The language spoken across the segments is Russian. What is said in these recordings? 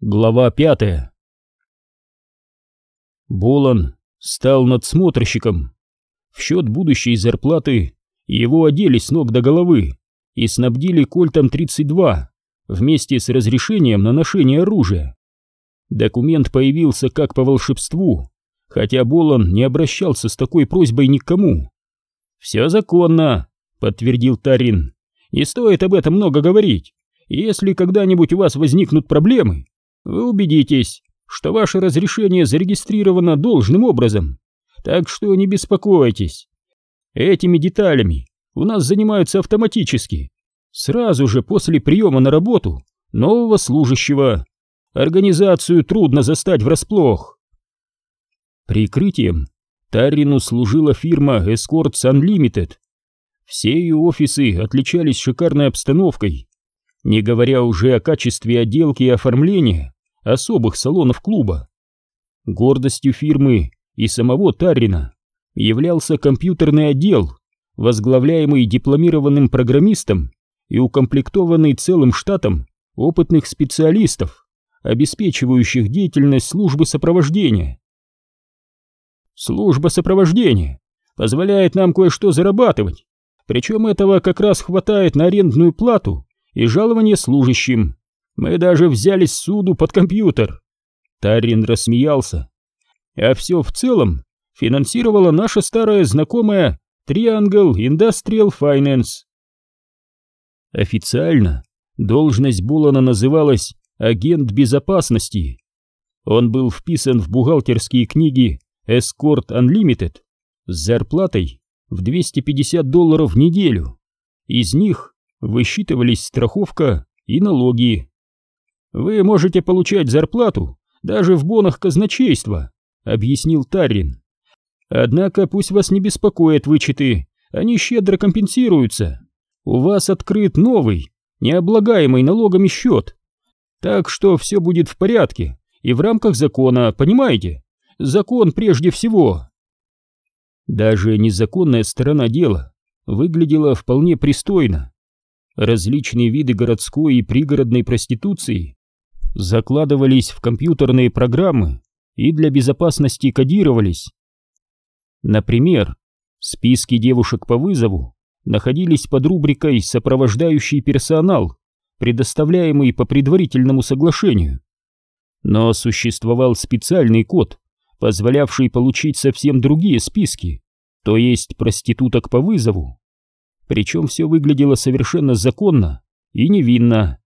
Глава пятая Болон стал надсмотрщиком. В счет будущей зарплаты его одели с ног до головы и снабдили кольтом 32 вместе с разрешением на ношение оружия. Документ появился как по волшебству, хотя Болон не обращался с такой просьбой ни к. «Все законно», — подтвердил Тарин. «Не стоит об этом много говорить. Если когда-нибудь у вас возникнут проблемы, вы убедитесь, что ваше разрешение зарегистрировано должным образом. Так что не беспокойтесь. Этими деталями у нас занимаются автоматически. Сразу же после приема на работу нового служащего. Организацию трудно застать врасплох. Прикрытием Таррину служила фирма Escorts Unlimited. Все ее офисы отличались шикарной обстановкой, не говоря уже о качестве отделки и оформления особых салонов клуба. Гордостью фирмы и самого Таррина являлся компьютерный отдел, возглавляемый дипломированным программистом и укомплектованный целым штатом опытных специалистов, обеспечивающих деятельность службы сопровождения. Служба сопровождения позволяет нам кое-что зарабатывать, причем этого как раз хватает на арендную плату и жалование служащим. Мы даже взялись суду под компьютер. Тарин рассмеялся. А все в целом финансировала наша старая знакомая Triangle Industrial Finance. Официально должность Булана называлась агент безопасности. Он был вписан в бухгалтерские книги Escort Unlimited с зарплатой в 250 долларов в неделю. Из них высчитывались страховка и налоги. Вы можете получать зарплату даже в бонах казначейства, объяснил Таррин. Однако пусть вас не беспокоят вычеты, они щедро компенсируются. У вас открыт новый, необлагаемый налогами счет. Так что все будет в порядке и в рамках закона, понимаете? Закон прежде всего. Даже незаконная сторона дела выглядела вполне пристойно. Различные виды городской и пригородной проституции закладывались в компьютерные программы и для безопасности кодировались. Например, списки девушек по вызову находились под рубрикой «Сопровождающий персонал», предоставляемый по предварительному соглашению. Но существовал специальный код, позволявший получить совсем другие списки, то есть проституток по вызову. Причем все выглядело совершенно законно и невинно,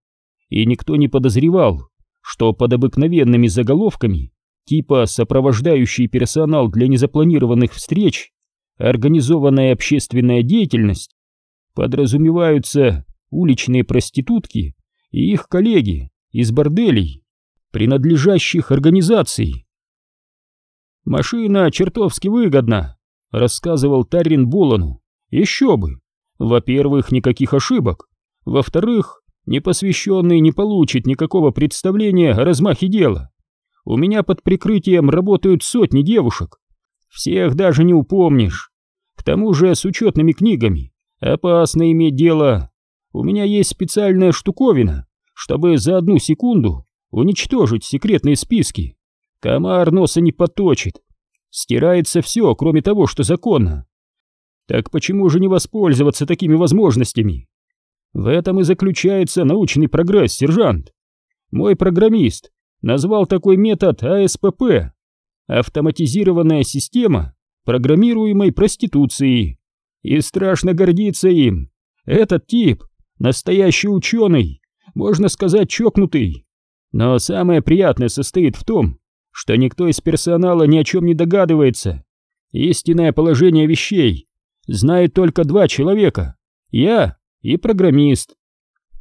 и никто не подозревал, что под обыкновенными заголовками типа «сопровождающий персонал для незапланированных встреч», «организованная общественная деятельность» подразумеваются уличные проститутки и их коллеги из борделей, принадлежащих организации. «Машина чертовски выгодна», — рассказывал Таррин Болону. «Еще бы! Во-первых, никаких ошибок. Во-вторых, Непосвященный не получит никакого представления о размахе дела. У меня под прикрытием работают сотни девушек. Всех даже не упомнишь. К тому же с учетными книгами опасно иметь дело. У меня есть специальная штуковина, чтобы за одну секунду уничтожить секретные списки. Комар носа не поточит. Стирается все, кроме того, что законно. Так почему же не воспользоваться такими возможностями? В этом и заключается научный прогресс, сержант. Мой программист назвал такой метод АСПП – автоматизированная система программируемой проституции. И страшно гордиться им. Этот тип – настоящий ученый, можно сказать, чокнутый. Но самое приятное состоит в том, что никто из персонала ни о чем не догадывается. Истинное положение вещей знает только два человека – я и программист.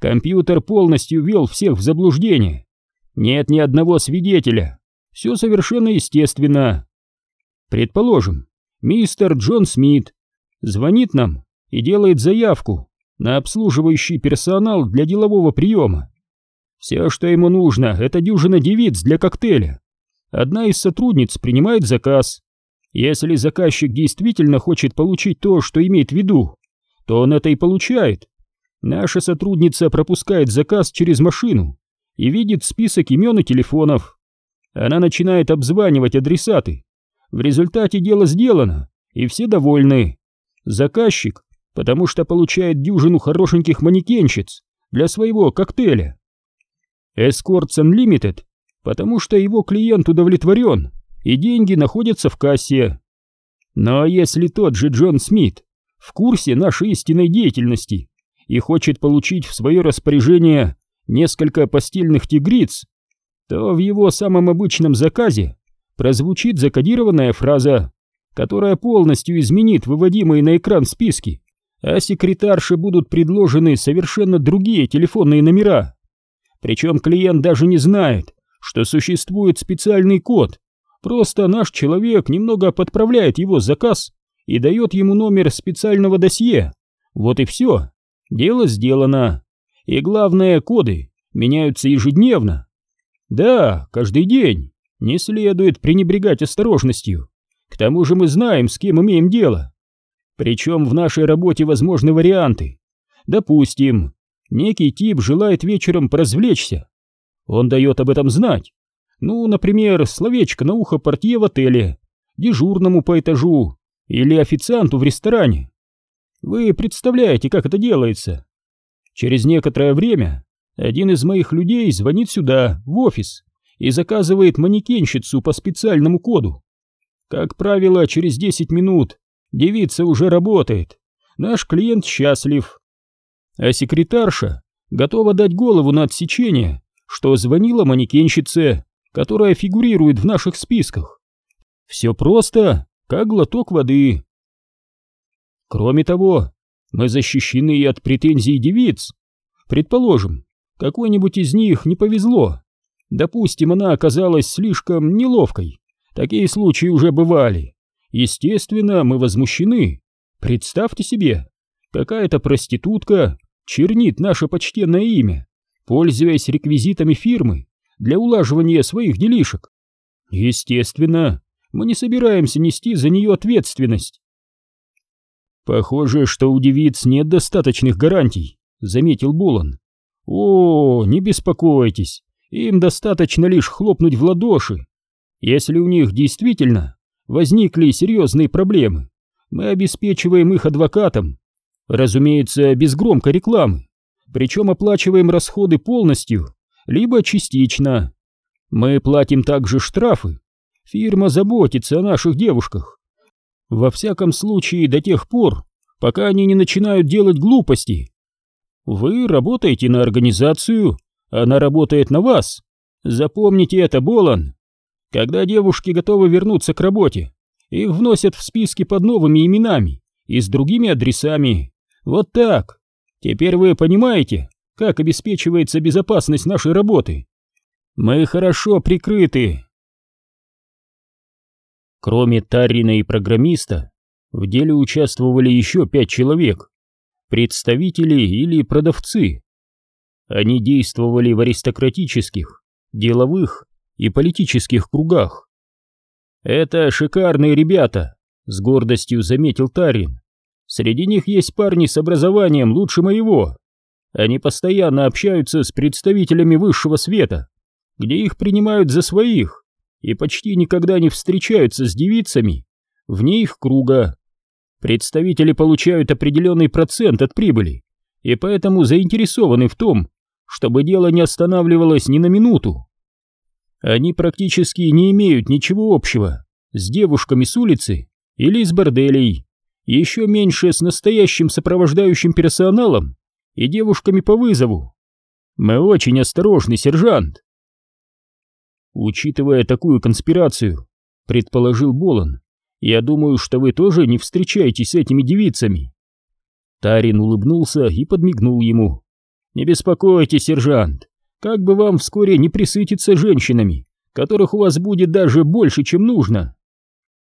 Компьютер полностью ввел всех в заблуждение. Нет ни одного свидетеля. Все совершенно естественно. Предположим, мистер Джон Смит звонит нам и делает заявку на обслуживающий персонал для делового приема. Все, что ему нужно, это дюжина девиц для коктейля. Одна из сотрудниц принимает заказ. Если заказчик действительно хочет получить то, что имеет в виду, то он это и получает. Наша сотрудница пропускает заказ через машину и видит список имен и телефонов. Она начинает обзванивать адресаты. В результате дело сделано, и все довольны. Заказчик, потому что получает дюжину хорошеньких манекенщиц для своего коктейля. Escorts Unlimited, потому что его клиент удовлетворен, и деньги находятся в кассе. Но если тот же Джон Смит в курсе нашей истинной деятельности и хочет получить в свое распоряжение несколько постельных тигриц, то в его самом обычном заказе прозвучит закодированная фраза, которая полностью изменит выводимые на экран списки, а секретарше будут предложены совершенно другие телефонные номера. Причем клиент даже не знает, что существует специальный код, просто наш человек немного подправляет его заказ и дает ему номер специального досье. Вот и все. Дело сделано. И главное, коды меняются ежедневно. Да, каждый день. Не следует пренебрегать осторожностью. К тому же мы знаем, с кем имеем дело. Причем в нашей работе возможны варианты. Допустим, некий тип желает вечером поразвлечься. Он дает об этом знать. Ну, например, словечко на ухо портье в отеле, дежурному по этажу или официанту в ресторане. Вы представляете, как это делается? Через некоторое время один из моих людей звонит сюда, в офис, и заказывает манекенщицу по специальному коду. Как правило, через 10 минут девица уже работает. Наш клиент счастлив. А секретарша готова дать голову на отсечение, что звонила манекенщице, которая фигурирует в наших списках. Все просто, как глоток воды. Кроме того, мы защищены и от претензий девиц. Предположим, какой-нибудь из них не повезло. Допустим, она оказалась слишком неловкой. Такие случаи уже бывали. Естественно, мы возмущены. Представьте себе, какая-то проститутка чернит наше почтенное имя, пользуясь реквизитами фирмы для улаживания своих делишек. Естественно, мы не собираемся нести за нее ответственность. Похоже, что у девиц нет достаточных гарантий, заметил Булан. О, не беспокойтесь, им достаточно лишь хлопнуть в ладоши. Если у них действительно возникли серьезные проблемы, мы обеспечиваем их адвокатом, разумеется, без громкой рекламы, причем оплачиваем расходы полностью, либо частично. Мы платим также штрафы. Фирма заботится о наших девушках. Во всяком случае, до тех пор, пока они не начинают делать глупости. Вы работаете на организацию, она работает на вас. Запомните это, Болан. Когда девушки готовы вернуться к работе, их вносят в списки под новыми именами и с другими адресами. Вот так. Теперь вы понимаете, как обеспечивается безопасность нашей работы. Мы хорошо прикрыты. Кроме Таррина и программиста, в деле участвовали еще пять человек, представители или продавцы. Они действовали в аристократических, деловых и политических кругах. «Это шикарные ребята», — с гордостью заметил Тарин. «Среди них есть парни с образованием лучше моего. Они постоянно общаются с представителями высшего света, где их принимают за своих, и почти никогда не встречаются с девицами вне их круга. Представители получают определенный процент от прибыли, и поэтому заинтересованы в том, чтобы дело не останавливалось ни на минуту. Они практически не имеют ничего общего с девушками с улицы или из борделей, еще меньше с настоящим сопровождающим персоналом и девушками по вызову. Мы очень осторожны, сержант. Учитывая такую конспирацию, предположил Болон, я думаю, что вы тоже не встречаетесь с этими девицами. Тарин улыбнулся и подмигнул ему. Не беспокойтесь, сержант, как бы вам вскоре не присытиться женщинами, которых у вас будет даже больше, чем нужно.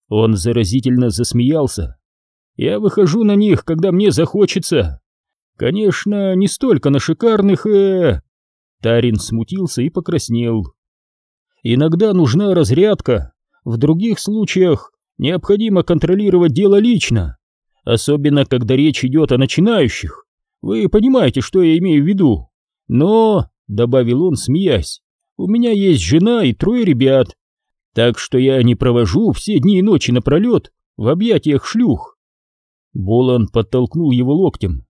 Он заразительно засмеялся. Я выхожу на них, когда мне захочется. Конечно, не столько на шикарных, э... Тарин смутился и покраснел. Иногда нужна разрядка, в других случаях необходимо контролировать дело лично, особенно когда речь идет о начинающих. Вы понимаете, что я имею в виду. Но добавил он, смеясь. У меня есть жена и трое ребят, так что я не провожу все дни и ночи напролет в объятиях шлюх. Болан подтолкнул его локтем.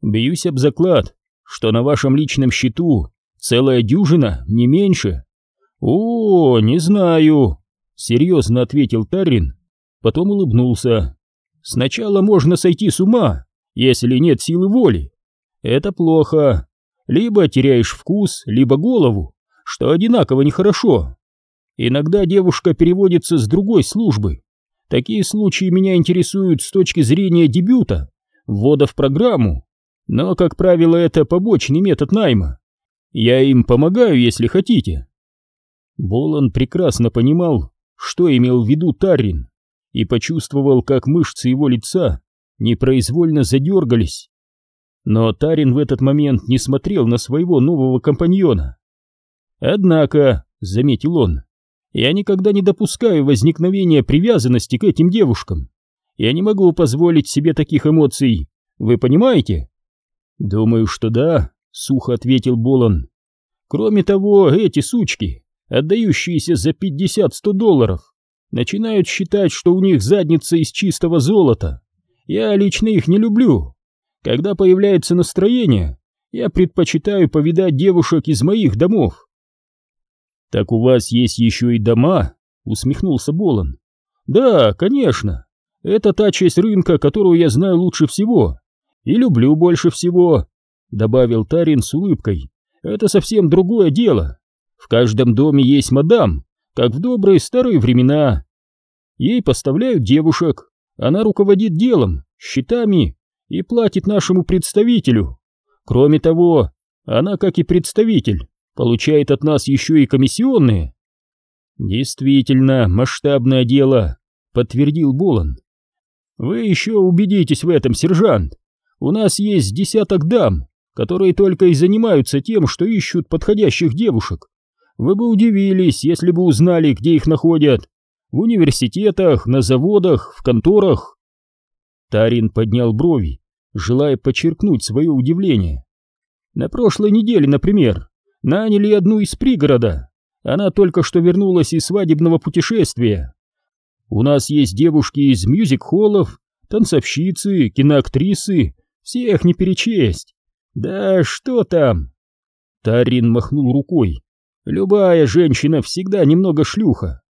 Бьюсь об заклад, что на вашем личном счету целая дюжина, не меньше. О, не знаю, серьезно ответил Таррин, потом улыбнулся. Сначала можно сойти с ума, если нет силы воли. Это плохо. Либо теряешь вкус, либо голову, что одинаково нехорошо. Иногда девушка переводится с другой службы. Такие случаи меня интересуют с точки зрения дебюта, ввода в программу, но, как правило, это побочный метод найма. Я им помогаю, если хотите. Болон прекрасно понимал, что имел в виду Таррин, и почувствовал, как мышцы его лица непроизвольно задергались. Но Тарин в этот момент не смотрел на своего нового компаньона. «Однако», — заметил он, — «я никогда не допускаю возникновения привязанности к этим девушкам. Я не могу позволить себе таких эмоций. Вы понимаете?» «Думаю, что да», — сухо ответил Болон. «Кроме того, эти сучки, отдающиеся за 50-100 долларов, начинают считать, что у них задница из чистого золота. Я лично их не люблю. Когда появляется настроение, я предпочитаю повидать девушек из моих домов. «Так у вас есть еще и дома?» — усмехнулся Болон. «Да, конечно. Это та часть рынка, которую я знаю лучше всего и люблю больше всего», — добавил Тарин с улыбкой. «Это совсем другое дело. В каждом доме есть мадам, как в добрые старые времена. Ей поставляют девушек, она руководит делом, счетами и платит нашему представителю. Кроме того, она, как и представитель, получает от нас еще и комиссионные. Действительно, масштабное дело, подтвердил Болон. Вы еще убедитесь в этом, сержант. У нас есть десяток дам, которые только и занимаются тем, что ищут подходящих девушек. Вы бы удивились, если бы узнали, где их находят. В университетах, на заводах, в конторах. Тарин поднял брови, желая подчеркнуть свое удивление. На прошлой неделе, например, наняли одну из пригорода. Она только что вернулась из свадебного путешествия. У нас есть девушки из мюзик-холлов, танцовщицы, киноактрисы, всех не перечесть. Да что там? Тарин махнул рукой. Любая женщина всегда немного шлюха.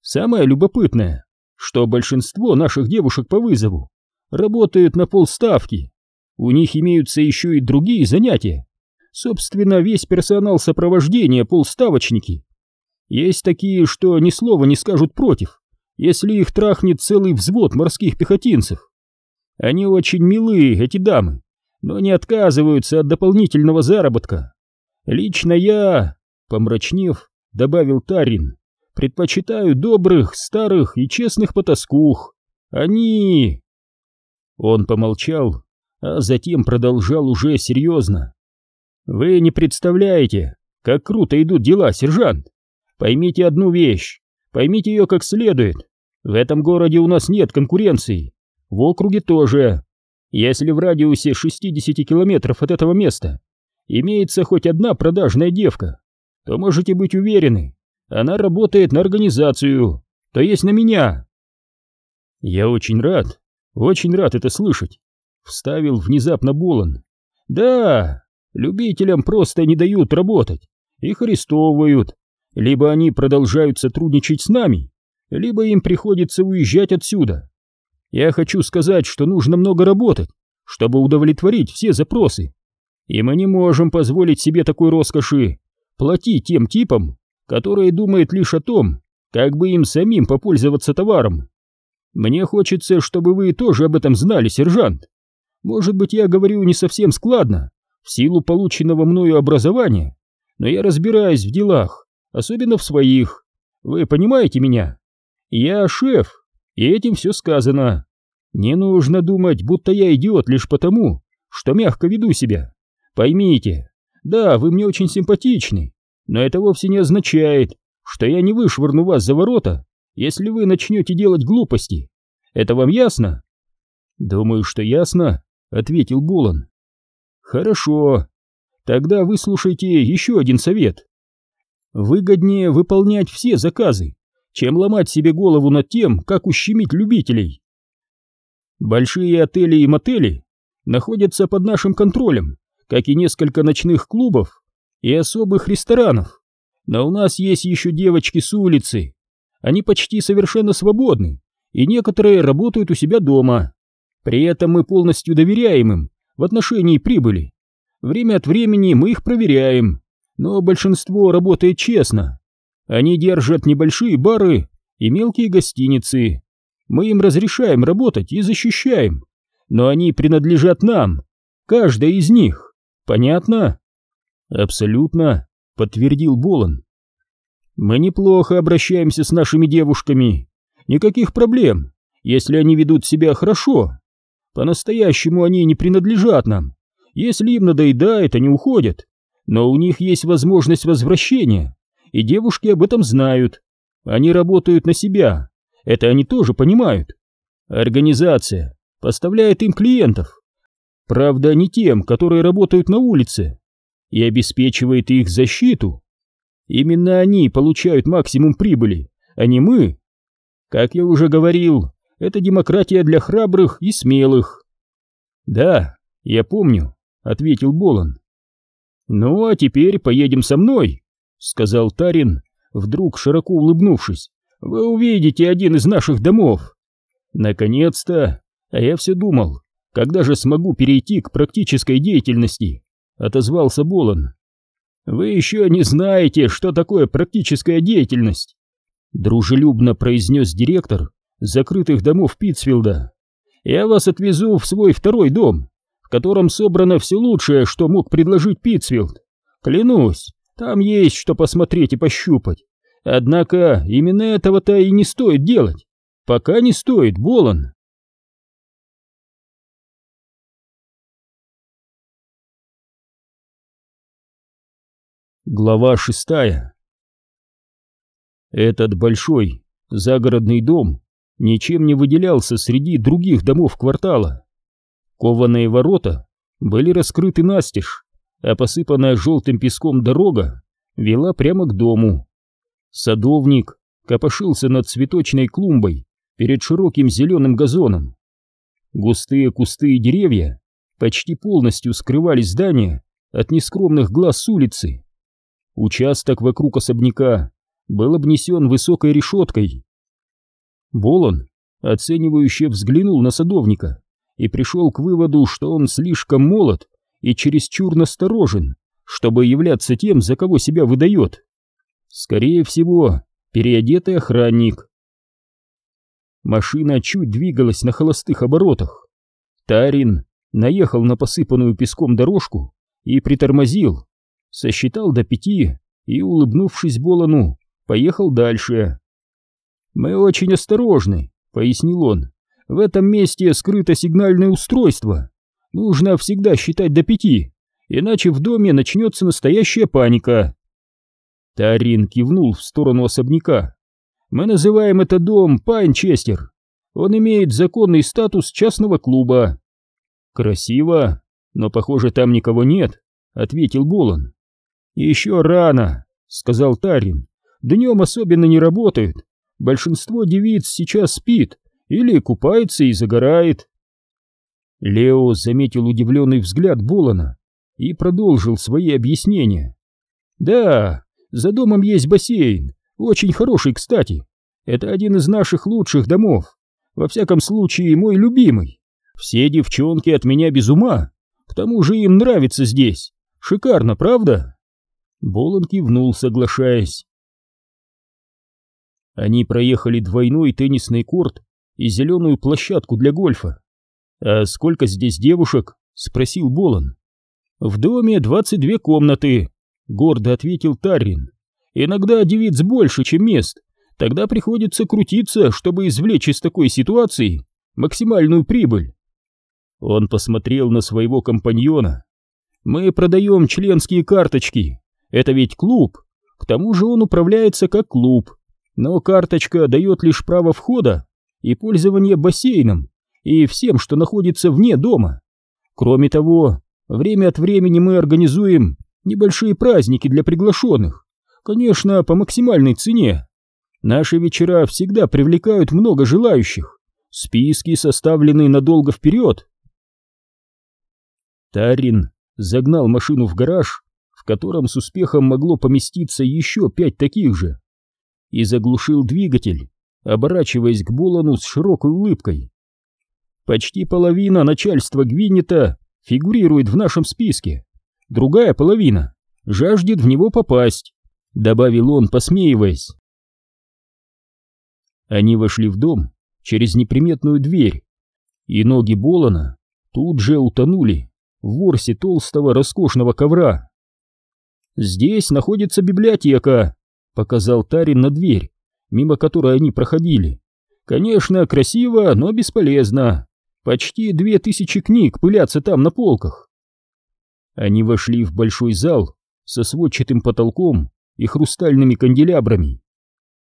Самое любопытное, что большинство наших девушек по вызову работают на полставки. У них имеются еще и другие занятия. Собственно, весь персонал сопровождения полставочники. Есть такие, что ни слова не скажут против, если их трахнет целый взвод морских пехотинцев. Они очень милые, эти дамы, но не отказываются от дополнительного заработка. Лично я, помрачнев, добавил Тарин, предпочитаю добрых, старых и честных потаскух. Они... Он помолчал, а затем продолжал уже серьезно. «Вы не представляете, как круто идут дела, сержант. Поймите одну вещь, поймите ее как следует. В этом городе у нас нет конкуренции, в округе тоже. Если в радиусе 60 километров от этого места имеется хоть одна продажная девка, то можете быть уверены, она работает на организацию, то есть на меня. Я очень рад, очень рад это слышать. Вставил внезапно Болон. Да, любителям просто не дают работать. Их арестовывают. Либо они продолжают сотрудничать с нами, либо им приходится уезжать отсюда. Я хочу сказать, что нужно много работать, чтобы удовлетворить все запросы. И мы не можем позволить себе такой роскоши платить тем типам, которые думают лишь о том, как бы им самим попользоваться товаром. Мне хочется, чтобы вы тоже об этом знали, сержант. Может быть, я говорю не совсем складно, в силу полученного мною образования, но я разбираюсь в делах, особенно в своих. Вы понимаете меня? Я шеф, и этим все сказано. Не нужно думать, будто я идиот лишь потому, что мягко веду себя. Поймите, да, вы мне очень симпатичны, но это вовсе не означает, что я не вышвырну вас за ворота если вы начнете делать глупости. Это вам ясно? Думаю, что ясно, ответил Булан. Хорошо. Тогда выслушайте еще один совет. Выгоднее выполнять все заказы, чем ломать себе голову над тем, как ущемить любителей. Большие отели и мотели находятся под нашим контролем, как и несколько ночных клубов и особых ресторанов. Но у нас есть еще девочки с улицы. Они почти совершенно свободны, и некоторые работают у себя дома. При этом мы полностью доверяем им в отношении прибыли. Время от времени мы их проверяем, но большинство работает честно. Они держат небольшие бары и мелкие гостиницы. Мы им разрешаем работать и защищаем, но они принадлежат нам, каждая из них. Понятно? Абсолютно, подтвердил Болон. Мы неплохо обращаемся с нашими девушками. Никаких проблем, если они ведут себя хорошо. По-настоящему они не принадлежат нам. Если им надоедает, они уходят. Но у них есть возможность возвращения, и девушки об этом знают. Они работают на себя. Это они тоже понимают. Организация поставляет им клиентов. Правда, не тем, которые работают на улице, и обеспечивает их защиту. Именно они получают максимум прибыли, а не мы. Как я уже говорил, это демократия для храбрых и смелых. Да, я помню, ответил Болон. Ну, а теперь поедем со мной, сказал Тарин, вдруг широко улыбнувшись. Вы увидите один из наших домов. Наконец-то, а я все думал, когда же смогу перейти к практической деятельности, отозвался Болон. Вы еще не знаете, что такое практическая деятельность, дружелюбно произнес директор закрытых домов Питцфилда. Я вас отвезу в свой второй дом, в котором собрано все лучшее, что мог предложить Питцфилд. Клянусь, там есть что посмотреть и пощупать. Однако именно этого-то и не стоит делать. Пока не стоит, Болон. Глава шестая Этот большой загородный дом ничем не выделялся среди других домов квартала. Кованые ворота были раскрыты настежь, а посыпанная желтым песком дорога вела прямо к дому. Садовник копошился над цветочной клумбой перед широким зеленым газоном. Густые кусты и деревья почти полностью скрывали здание от нескромных глаз с улицы. Участок вокруг особняка был обнесен высокой решеткой, Болон оценивающе взглянул на садовника и пришел к выводу, что он слишком молод и чересчур насторожен, чтобы являться тем, за кого себя выдает. Скорее всего, переодетый охранник. Машина чуть двигалась на холостых оборотах. Тарин наехал на посыпанную песком дорожку и притормозил, сосчитал до пяти и, улыбнувшись Болону, поехал дальше. «Мы очень осторожны», — пояснил он. «В этом месте скрыто сигнальное устройство. Нужно всегда считать до пяти, иначе в доме начнется настоящая паника». Тарин кивнул в сторону особняка. «Мы называем этот дом Пайнчестер. Он имеет законный статус частного клуба». «Красиво, но, похоже, там никого нет», — ответил Болон. «Еще рано», — сказал Тарин. «Днем особенно не работают, Большинство девиц сейчас спит или купается и загорает. Лео заметил удивленный взгляд Болана и продолжил свои объяснения. «Да, за домом есть бассейн, очень хороший, кстати. Это один из наших лучших домов, во всяком случае мой любимый. Все девчонки от меня без ума, к тому же им нравится здесь. Шикарно, правда?» Болон кивнул, соглашаясь. Они проехали двойной теннисный корт и зеленую площадку для гольфа. «А сколько здесь девушек?» — спросил Болон. «В доме 22 комнаты», — гордо ответил Таррин. «Иногда девиц больше, чем мест. Тогда приходится крутиться, чтобы извлечь из такой ситуации максимальную прибыль». Он посмотрел на своего компаньона. «Мы продаем членские карточки. Это ведь клуб. К тому же он управляется как клуб но карточка дает лишь право входа и пользование бассейном и всем, что находится вне дома. Кроме того, Время от времени мы организуем небольшие праздники для приглашенных. Конечно, по максимальной цене. Наши вечера всегда привлекают много желающих. Списки составлены надолго вперед. Тарин загнал машину в гараж, в котором с успехом могло поместиться еще пять таких же, и заглушил двигатель, оборачиваясь к Болану с широкой улыбкой. Почти половина начальства Гвинета фигурирует в нашем списке, другая половина жаждет в него попасть, добавил он, посмеиваясь. Они вошли в дом через неприметную дверь, и ноги Болана тут же утонули в ворсе толстого роскошного ковра. «Здесь находится библиотека», — показал Тарин на дверь, мимо которой они проходили. «Конечно, красиво, но бесполезно. Почти две тысячи книг пылятся там на полках». Они вошли в большой зал со сводчатым потолком и хрустальными канделябрами.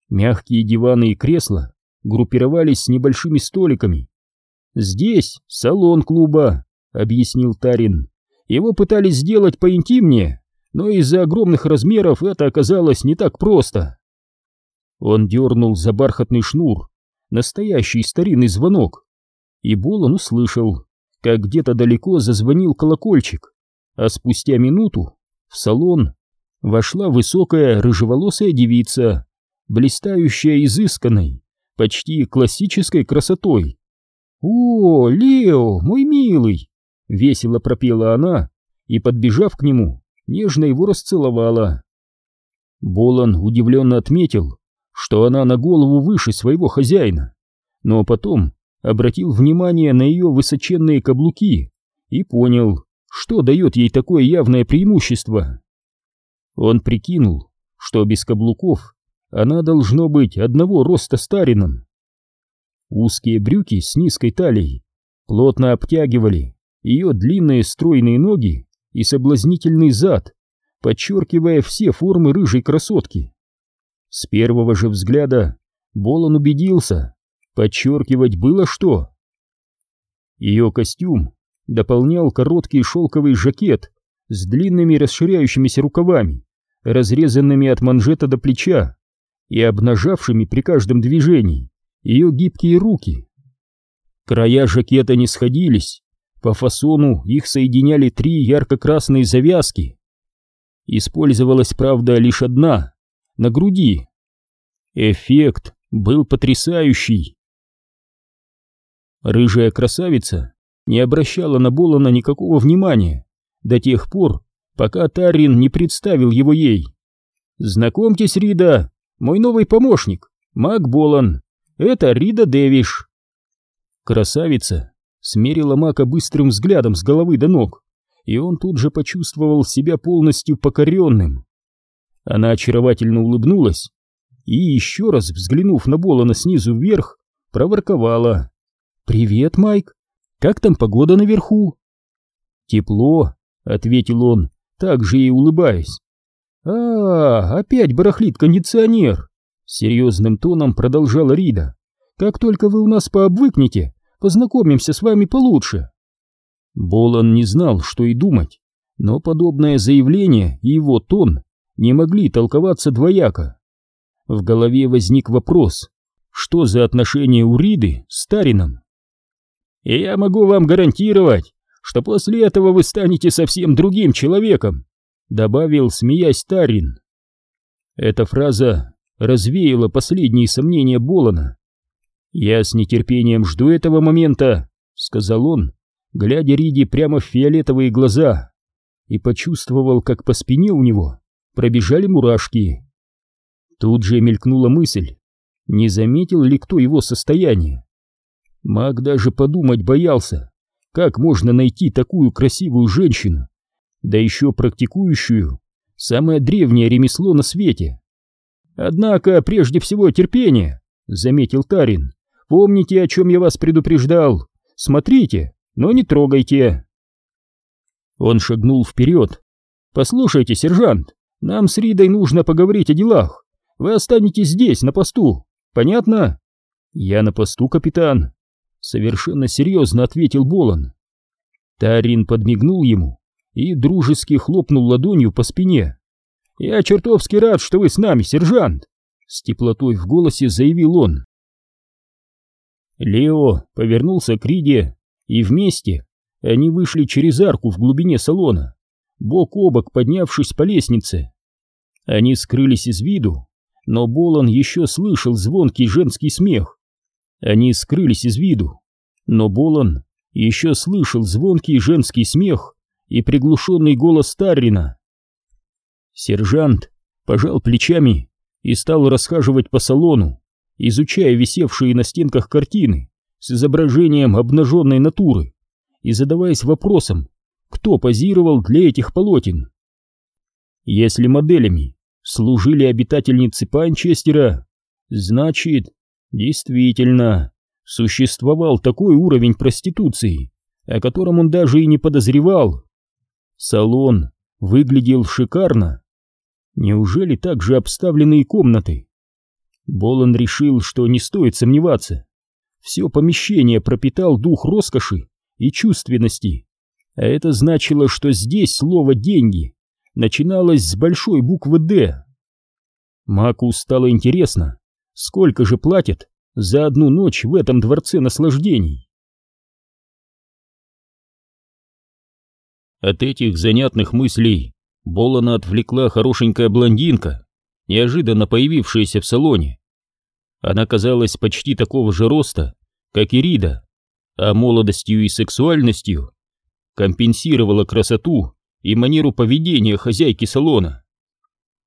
Мягкие диваны и кресла группировались с небольшими столиками. «Здесь салон клуба», — объяснил Тарин. «Его пытались сделать поинтимнее, но из-за огромных размеров это оказалось не так просто». Он дернул за бархатный шнур, настоящий старинный звонок, и Болон услышал, как где-то далеко зазвонил колокольчик, а спустя минуту в салон вошла высокая рыжеволосая девица, блистающая изысканной, почти классической красотой. «О, Лео, мой милый!» — весело пропела она и, подбежав к нему, нежно его расцеловала. Болон удивленно отметил, что она на голову выше своего хозяина, но потом обратил внимание на ее высоченные каблуки и понял, что дает ей такое явное преимущество. Он прикинул, что без каблуков она должно быть одного роста старином. Узкие брюки с низкой талией плотно обтягивали ее длинные стройные ноги и соблазнительный зад, подчеркивая все формы рыжей красотки. С первого же взгляда Болон убедился, подчеркивать было что. Ее костюм дополнял короткий шелковый жакет с длинными расширяющимися рукавами, разрезанными от манжета до плеча и обнажавшими при каждом движении ее гибкие руки. Края жакета не сходились, по фасону их соединяли три ярко-красные завязки. Использовалась, правда, лишь одна, на груди. Эффект был потрясающий. Рыжая красавица не обращала на Болона никакого внимания до тех пор, пока Таррин не представил его ей. «Знакомьтесь, Рида, мой новый помощник, Мак Болан. Это Рида Дэвиш». Красавица смерила Мака быстрым взглядом с головы до ног, и он тут же почувствовал себя полностью покоренным. Она очаровательно улыбнулась и, еще раз взглянув на Болана снизу вверх, проворковала. «Привет, Майк! Как там погода наверху?» «Тепло», — ответил он, также и улыбаясь. «А, опять барахлит кондиционер!» Серьезным тоном продолжала Рида. «Как только вы у нас пообвыкнете, познакомимся с вами получше». Болон не знал, что и думать, но подобное заявление и его тон не могли толковаться двояко. В голове возник вопрос, что за отношения у Риды с Тарином? «И я могу вам гарантировать, что после этого вы станете совсем другим человеком», добавил, смеясь Тарин. Эта фраза развеяла последние сомнения Болона. «Я с нетерпением жду этого момента», — сказал он, глядя Риди прямо в фиолетовые глаза, и почувствовал, как по спине у него пробежали мурашки. Тут же мелькнула мысль, не заметил ли кто его состояние. Маг даже подумать боялся, как можно найти такую красивую женщину, да еще практикующую самое древнее ремесло на свете. Однако, прежде всего, терпение, заметил Тарин. Помните, о чем я вас предупреждал. Смотрите, но не трогайте. Он шагнул вперед. Послушайте, сержант, нам с Ридой нужно поговорить о делах. Вы останетесь здесь, на посту. Понятно? Я на посту, капитан. Совершенно серьезно ответил Болон. Тарин подмигнул ему и дружески хлопнул ладонью по спине. «Я чертовски рад, что вы с нами, сержант!» С теплотой в голосе заявил он. Лео повернулся к Риде, и вместе они вышли через арку в глубине салона, бок о бок поднявшись по лестнице. Они скрылись из виду, но Болон еще слышал звонкий женский смех. Они скрылись из виду, но Болон еще слышал звонкий женский смех и приглушенный голос Таррина. Сержант пожал плечами и стал расхаживать по салону, изучая висевшие на стенках картины с изображением обнаженной натуры и задаваясь вопросом, кто позировал для этих полотен. Если моделями служили обитательницы Панчестера, значит, действительно, существовал такой уровень проституции, о котором он даже и не подозревал. Салон выглядел шикарно. Неужели так же обставлены и комнаты? Болон решил, что не стоит сомневаться. Все помещение пропитал дух роскоши и чувственности. А это значило, что здесь слово «деньги» начиналось с большой буквы «Д». Маку стало интересно, сколько же платят за одну ночь в этом дворце наслаждений. От этих занятных мыслей Болона отвлекла хорошенькая блондинка, неожиданно появившаяся в салоне. Она казалась почти такого же роста, как и Рида, а молодостью и сексуальностью компенсировала красоту и манеру поведения хозяйки салона.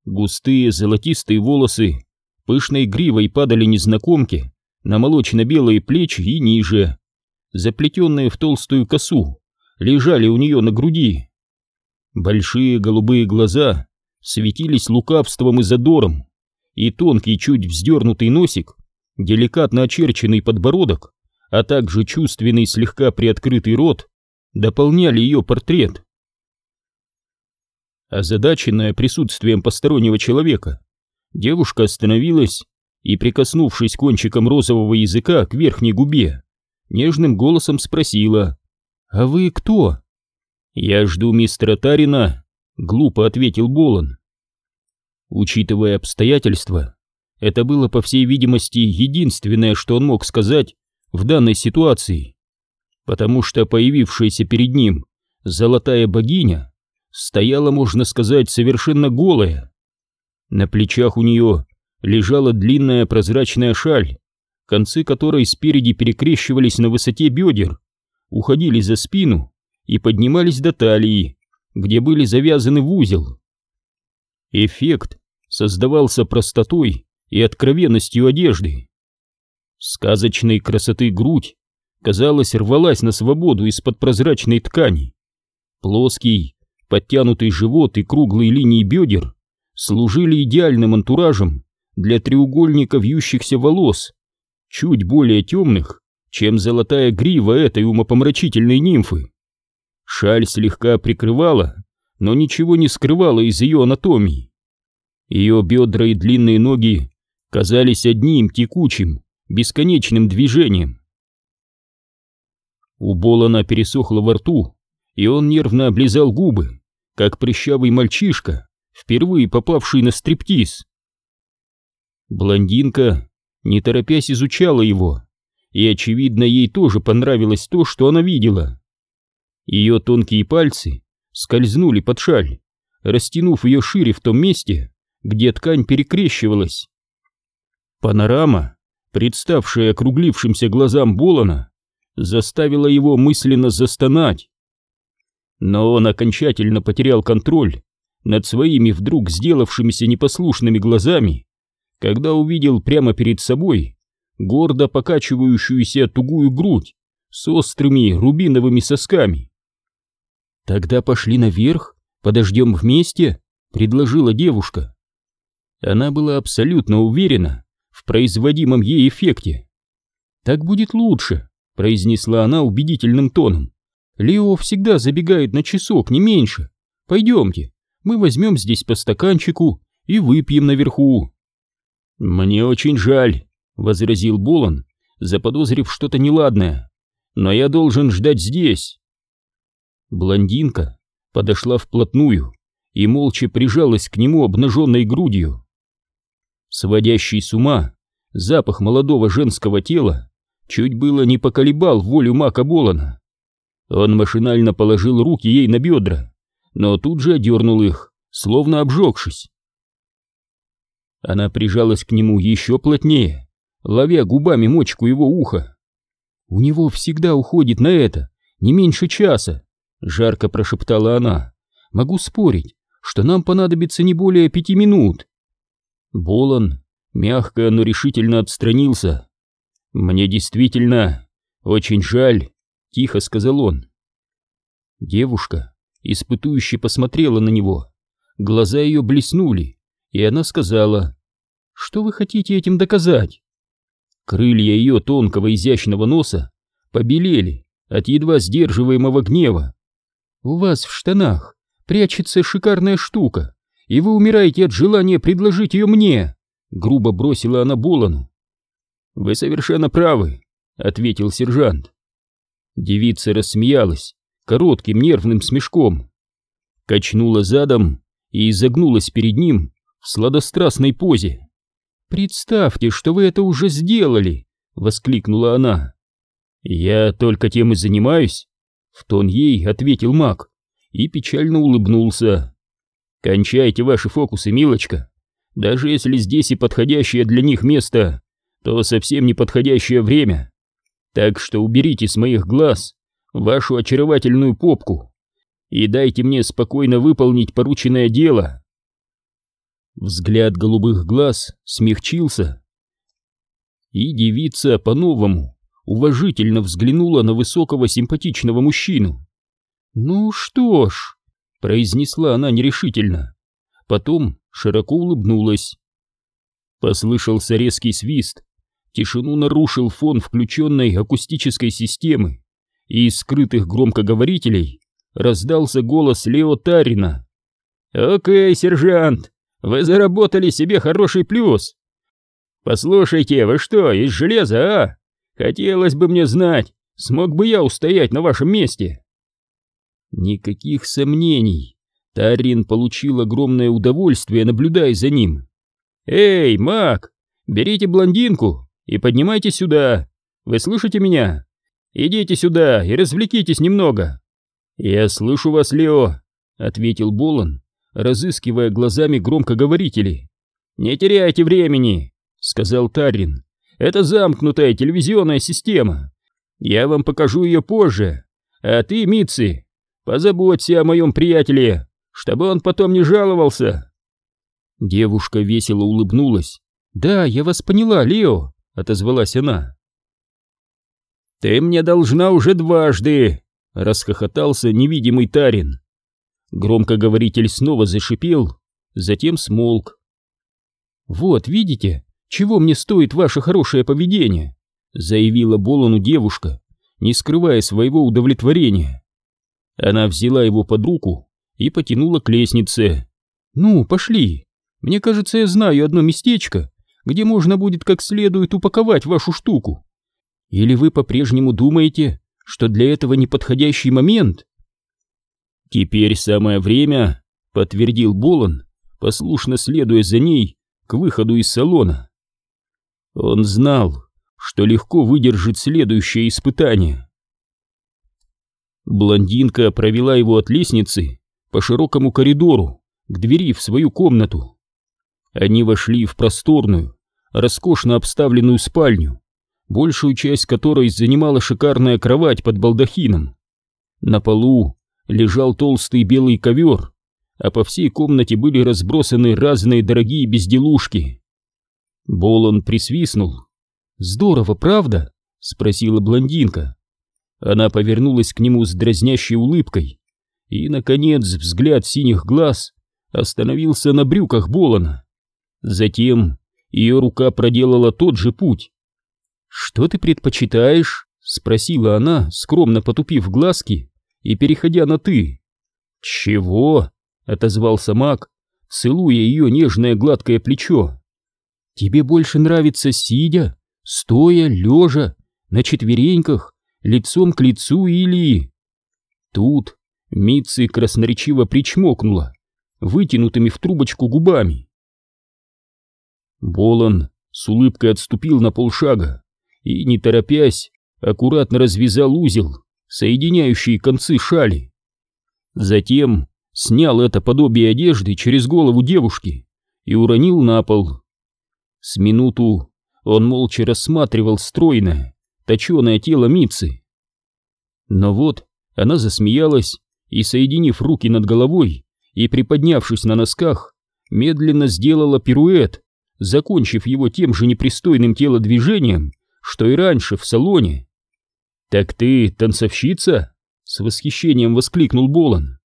Густые золотистые волосы пышной гривой падали незнакомке на молочно-белые плечи и ниже, заплетенные в толстую косу, лежали у нее на груди. Большие голубые глаза светились лукавством и задором, и тонкий, чуть вздернутый носик, деликатно очерченный подбородок, а также чувственный слегка приоткрытый рот дополняли ее портрет. Озадаченная присутствием постороннего человека, девушка остановилась и, прикоснувшись кончиком розового языка к верхней губе, нежным голосом спросила «А вы кто?» «Я жду мистера Тарина», — глупо ответил Болон. Учитывая обстоятельства, это было, по всей видимости, единственное, что он мог сказать в данной ситуации, потому что появившаяся перед ним золотая богиня стояла, можно сказать, совершенно голая. На плечах у нее лежала длинная прозрачная шаль, концы которой спереди перекрещивались на высоте бедер, уходили за спину и поднимались до талии, где были завязаны в узел. Эффект создавался простотой и откровенностью одежды. Сказочной красоты грудь, казалось, рвалась на свободу из-под прозрачной ткани. Плоский, подтянутый живот и круглые линии бедер служили идеальным антуражем для треугольника вьющихся волос, чуть более темных, чем золотая грива этой умопомрачительной нимфы. Шаль слегка прикрывала, но ничего не скрывала из ее анатомии. Ее бедра и длинные ноги казались одним текучим, бесконечным движением. У Болона пересохло во рту, и он нервно облизал губы, как прыщавый мальчишка, впервые попавший на стриптиз. Блондинка, не торопясь, изучала его, и, очевидно, ей тоже понравилось то, что она видела. Ее тонкие пальцы скользнули под шаль, растянув ее шире в том месте, где ткань перекрещивалась. Панорама, представшая округлившимся глазам Болона, заставила его мысленно застонать. Но он окончательно потерял контроль над своими вдруг сделавшимися непослушными глазами, когда увидел прямо перед собой гордо покачивающуюся тугую грудь с острыми рубиновыми сосками. «Тогда пошли наверх, подождем вместе», — предложила девушка. Она была абсолютно уверена в производимом ей эффекте. «Так будет лучше», — произнесла она убедительным тоном. «Лео всегда забегает на часок, не меньше. Пойдемте, мы возьмем здесь по стаканчику и выпьем наверху». «Мне очень жаль», — возразил Болон, заподозрив что-то неладное. «Но я должен ждать здесь». Блондинка подошла вплотную и молча прижалась к нему обнаженной грудью. Сводящий с ума запах молодого женского тела чуть было не поколебал волю Мака Болана. Он машинально положил руки ей на бедра, но тут же одернул их, словно обжегшись. Она прижалась к нему еще плотнее, ловя губами мочку его уха. «У него всегда уходит на это не меньше часа», — жарко прошептала она. «Могу спорить, что нам понадобится не более пяти минут». Болон мягко, но решительно отстранился. «Мне действительно очень жаль», — тихо сказал он. Девушка испытующе посмотрела на него. Глаза ее блеснули, и она сказала, «Что вы хотите этим доказать?» Крылья ее тонкого изящного носа побелели от едва сдерживаемого гнева. «У вас в штанах прячется шикарная штука, и вы умираете от желания предложить ее мне!» Грубо бросила она Болону. «Вы совершенно правы», — ответил сержант. Девица рассмеялась коротким нервным смешком, качнула задом и изогнулась перед ним в сладострастной позе. «Представьте, что вы это уже сделали!» — воскликнула она. «Я только тем и занимаюсь», — в тон ей ответил маг и печально улыбнулся. «Кончайте ваши фокусы, милочка. Даже если здесь и подходящее для них место, то совсем не подходящее время. Так что уберите с моих глаз вашу очаровательную попку и дайте мне спокойно выполнить порученное дело». Взгляд голубых глаз смягчился, и девица по-новому уважительно взглянула на высокого симпатичного мужчину. «Ну что ж», — произнесла она нерешительно, потом широко улыбнулась. Послышался резкий свист, тишину нарушил фон включенной акустической системы, и из скрытых громкоговорителей раздался голос Лео Тарина. «Окей, сержант, вы заработали себе хороший плюс. Послушайте, вы что, из железа, а? Хотелось бы мне знать, смог бы я устоять на вашем месте. Никаких сомнений. Тарин получил огромное удовольствие, наблюдая за ним. Эй, маг, берите блондинку и поднимайте сюда. Вы слышите меня? Идите сюда и развлекитесь немного. Я слышу вас, Лео, ответил Болон разыскивая глазами громкоговорители. «Не теряйте времени», — сказал Таррин. «Это замкнутая телевизионная система. Я вам покажу ее позже. А ты, Митси, позаботься о моем приятеле, чтобы он потом не жаловался». Девушка весело улыбнулась. «Да, я вас поняла, Лео», — отозвалась она. «Ты мне должна уже дважды», — расхохотался невидимый Тарин. Громкоговоритель снова зашипел, затем смолк. «Вот, видите, чего мне стоит ваше хорошее поведение?» заявила Болону девушка, не скрывая своего удовлетворения. Она взяла его под руку и потянула к лестнице. «Ну, пошли. Мне кажется, я знаю одно местечко, где можно будет как следует упаковать вашу штуку. Или вы по-прежнему думаете, что для этого неподходящий момент?» «Теперь самое время», — подтвердил Болон, послушно следуя за ней к выходу из салона. Он знал, что легко выдержит следующее испытание. Блондинка провела его от лестницы по широкому коридору к двери в свою комнату. Они вошли в просторную, роскошно обставленную спальню, большую часть которой занимала шикарная кровать под балдахином. На полу лежал толстый белый ковер, а по всей комнате были разбросаны разные дорогие безделушки. Болон присвистнул. «Здорово, правда?» — спросила блондинка. Она повернулась к нему с дразнящей улыбкой, и, наконец, взгляд синих глаз остановился на брюках Болона. Затем ее рука проделала тот же путь. «Что ты предпочитаешь?» — спросила она, скромно потупив глазки и переходя на «ты». «Чего?» — отозвался маг, целуя ее нежное гладкое плечо. «Тебе больше нравится сидя, стоя, лежа, на четвереньках, лицом к лицу или...» Тут Митцы красноречиво причмокнула, вытянутыми в трубочку губами. Болон с улыбкой отступил на полшага и, не торопясь, аккуратно развязал узел, соединяющий концы шали. Затем снял это подобие одежды через голову девушки и уронил на пол. С минуту он молча рассматривал стройное, точеное тело Митцы. Но вот она засмеялась и, соединив руки над головой и приподнявшись на носках, медленно сделала пируэт, закончив его тем же непристойным телодвижением, что и раньше в салоне. «Так ты танцовщица?» — с восхищением воскликнул Болон.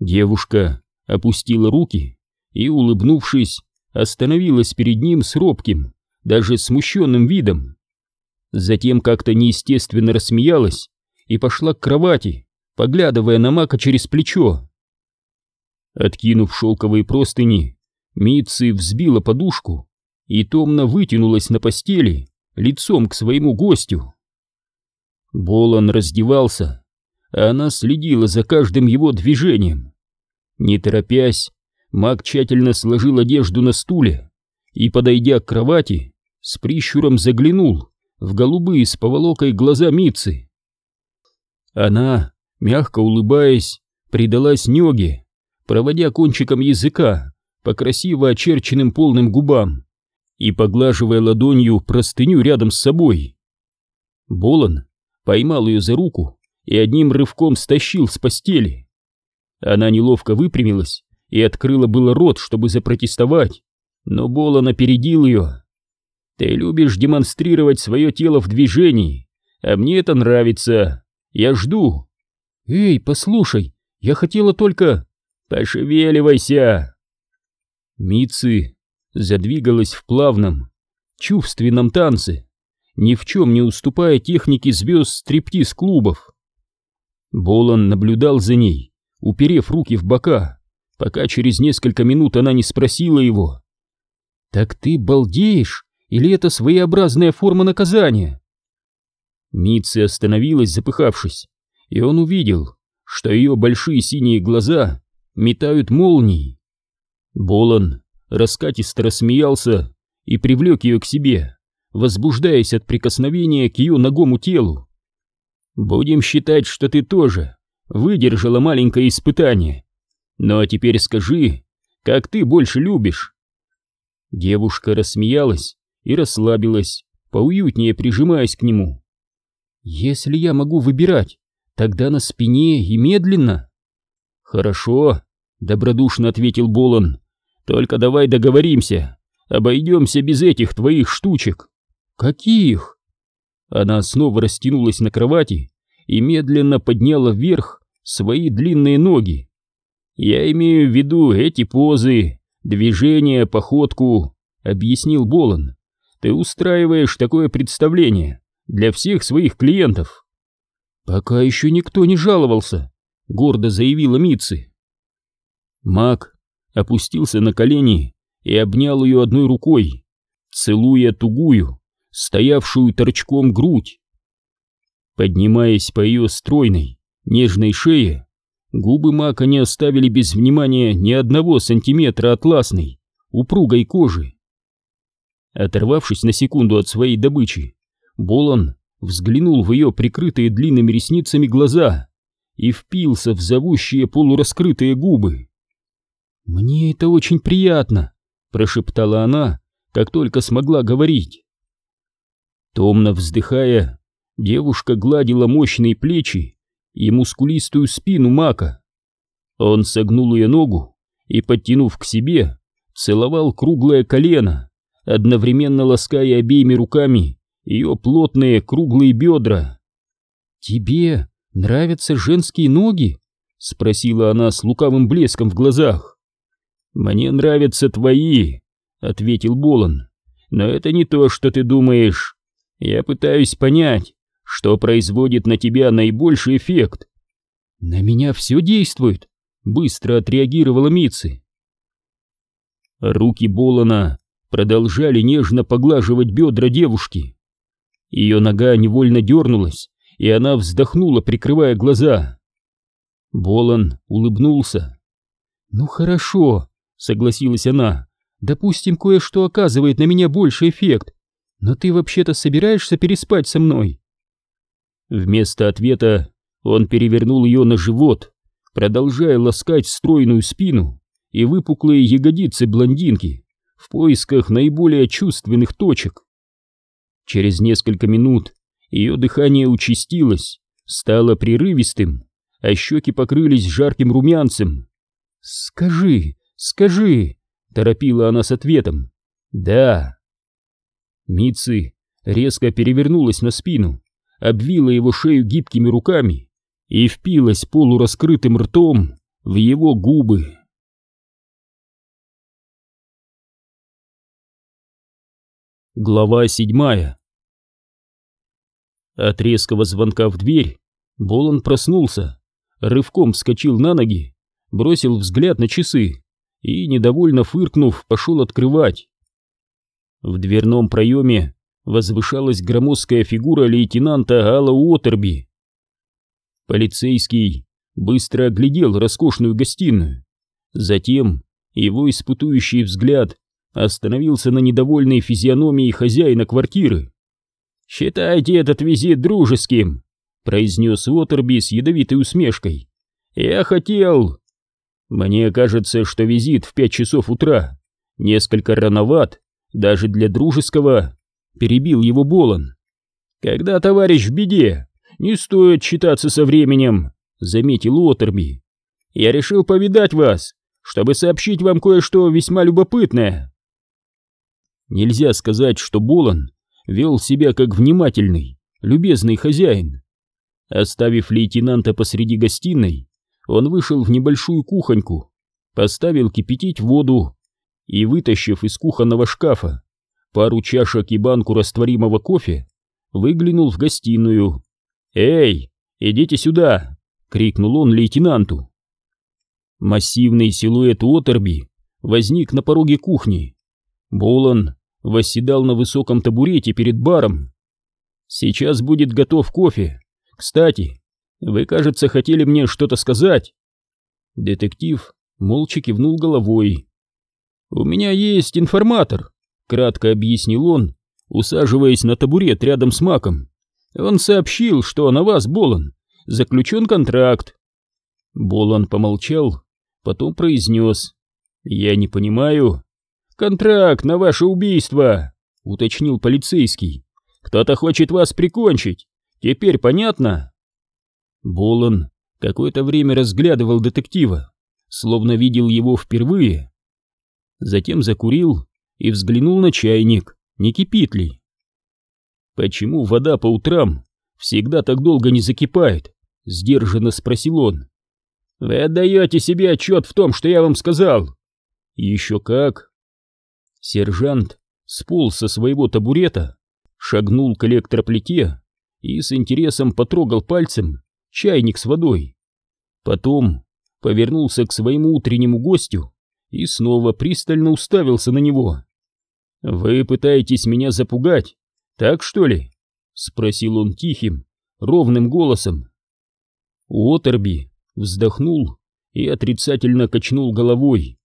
Девушка опустила руки и, улыбнувшись, остановилась перед ним с робким, даже смущенным видом. Затем как-то неестественно рассмеялась и пошла к кровати, поглядывая на Мака через плечо. Откинув шелковые простыни, Митси взбила подушку и томно вытянулась на постели лицом к своему гостю. Болон раздевался, а она следила за каждым его движением. Не торопясь, Мак тщательно сложил одежду на стуле и, подойдя к кровати, с прищуром заглянул в голубые с поволокой глаза Митцы. Она, мягко улыбаясь, предалась неге, проводя кончиком языка по красиво очерченным полным губам и поглаживая ладонью простыню рядом с собой. Болон поймал ее за руку и одним рывком стащил с постели. Она неловко выпрямилась и открыла было рот, чтобы запротестовать, но Болон опередил ее. «Ты любишь демонстрировать свое тело в движении, а мне это нравится. Я жду». «Эй, послушай, я хотела только...» «Пошевеливайся!» Мицы задвигалась в плавном, чувственном танце, ни в чем не уступая технике звезд стриптиз-клубов. Болон наблюдал за ней, уперев руки в бока, пока через несколько минут она не спросила его. «Так ты балдеешь, или это своеобразная форма наказания?» Митси остановилась, запыхавшись, и он увидел, что ее большие синие глаза метают молнии. Болон раскатисто рассмеялся и привлек ее к себе, возбуждаясь от прикосновения к ее ногому телу. «Будем считать, что ты тоже выдержала маленькое испытание. Ну а теперь скажи, как ты больше любишь?» Девушка рассмеялась и расслабилась, поуютнее прижимаясь к нему. «Если я могу выбирать, тогда на спине и медленно». «Хорошо», — добродушно ответил Болон. «Только давай договоримся. Обойдемся без этих твоих штучек». «Каких?» Она снова растянулась на кровати и медленно подняла вверх свои длинные ноги. «Я имею в виду эти позы, движения, походку», — объяснил Болон. «Ты устраиваешь такое представление для всех своих клиентов». «Пока еще никто не жаловался», гордо заявила Митцы. Мак опустился на колени и обнял ее одной рукой, целуя тугую, стоявшую торчком грудь. Поднимаясь по ее стройной, нежной шее, губы Мака не оставили без внимания ни одного сантиметра атласной, упругой кожи. Оторвавшись на секунду от своей добычи, Болон взглянул в ее прикрытые длинными ресницами глаза и впился в зовущие полураскрытые губы. «Мне это очень приятно», — прошептала она, как только смогла говорить. Томно вздыхая, девушка гладила мощные плечи и мускулистую спину Мака. Он согнул ее ногу и, подтянув к себе, целовал круглое колено, одновременно лаская обеими руками ее плотные круглые бедра. «Тебе нравятся женские ноги?» — спросила она с лукавым блеском в глазах. «Мне нравятся твои», — ответил Болон. «Но это не то, что ты думаешь. Я пытаюсь понять, что производит на тебя наибольший эффект». «На меня все действует», — быстро отреагировала Митцы. Руки Болона продолжали нежно поглаживать бедра девушки. Ее нога невольно дернулась, и она вздохнула, прикрывая глаза. Болон улыбнулся. «Ну хорошо», — согласилась она. «Допустим, кое-что оказывает на меня больше эффект. Но ты вообще-то собираешься переспать со мной?» Вместо ответа он перевернул ее на живот, продолжая ласкать стройную спину и выпуклые ягодицы блондинки в поисках наиболее чувственных точек. Через несколько минут ее дыхание участилось, стало прерывистым, а щеки покрылись жарким румянцем. «Скажи, скажи!» — торопила она с ответом. «Да». Митцы резко перевернулась на спину, обвила его шею гибкими руками и впилась полураскрытым ртом в его губы. Глава седьмая От резкого звонка в дверь Болон проснулся, рывком вскочил на ноги, бросил взгляд на часы и, недовольно фыркнув, пошел открывать. В дверном проеме возвышалась громоздкая фигура лейтенанта Алла Уотерби. Полицейский быстро оглядел роскошную гостиную. Затем его испытующий взгляд остановился на недовольной физиономии хозяина квартиры. «Считайте этот визит дружеским», — произнес Уотерби с ядовитой усмешкой. «Я хотел...» «Мне кажется, что визит в пять часов утра несколько рановат даже для дружеского», — перебил его Болон. «Когда товарищ в беде, не стоит считаться со временем», — заметил Уотерби. «Я решил повидать вас, чтобы сообщить вам кое-что весьма любопытное». Нельзя сказать, что Болон вел себя как внимательный, любезный хозяин. Оставив лейтенанта посреди гостиной, он вышел в небольшую кухоньку, поставил кипятить воду и, вытащив из кухонного шкафа пару чашек и банку растворимого кофе, выглянул в гостиную. «Эй, идите сюда!» — крикнул он лейтенанту. Массивный силуэт Уотерби возник на пороге кухни. Болон восседал на высоком табурете перед баром. «Сейчас будет готов кофе. Кстати, вы, кажется, хотели мне что-то сказать?» Детектив молча кивнул головой. «У меня есть информатор», — кратко объяснил он, усаживаясь на табурет рядом с Маком. «Он сообщил, что на вас, Болон, заключен контракт». Болон помолчал, потом произнес. «Я не понимаю, «Контракт на ваше убийство!» — уточнил полицейский. «Кто-то хочет вас прикончить. Теперь понятно?» Болон какое-то время разглядывал детектива, словно видел его впервые. Затем закурил и взглянул на чайник, не кипит ли. «Почему вода по утрам всегда так долго не закипает?» — сдержанно спросил он. «Вы отдаете себе отчет в том, что я вам сказал?» «Еще как!» Сержант сполз со своего табурета, шагнул к электроплите и с интересом потрогал пальцем чайник с водой. Потом повернулся к своему утреннему гостю и снова пристально уставился на него. «Вы пытаетесь меня запугать, так что ли?» — спросил он тихим, ровным голосом. Уотерби вздохнул и отрицательно качнул головой.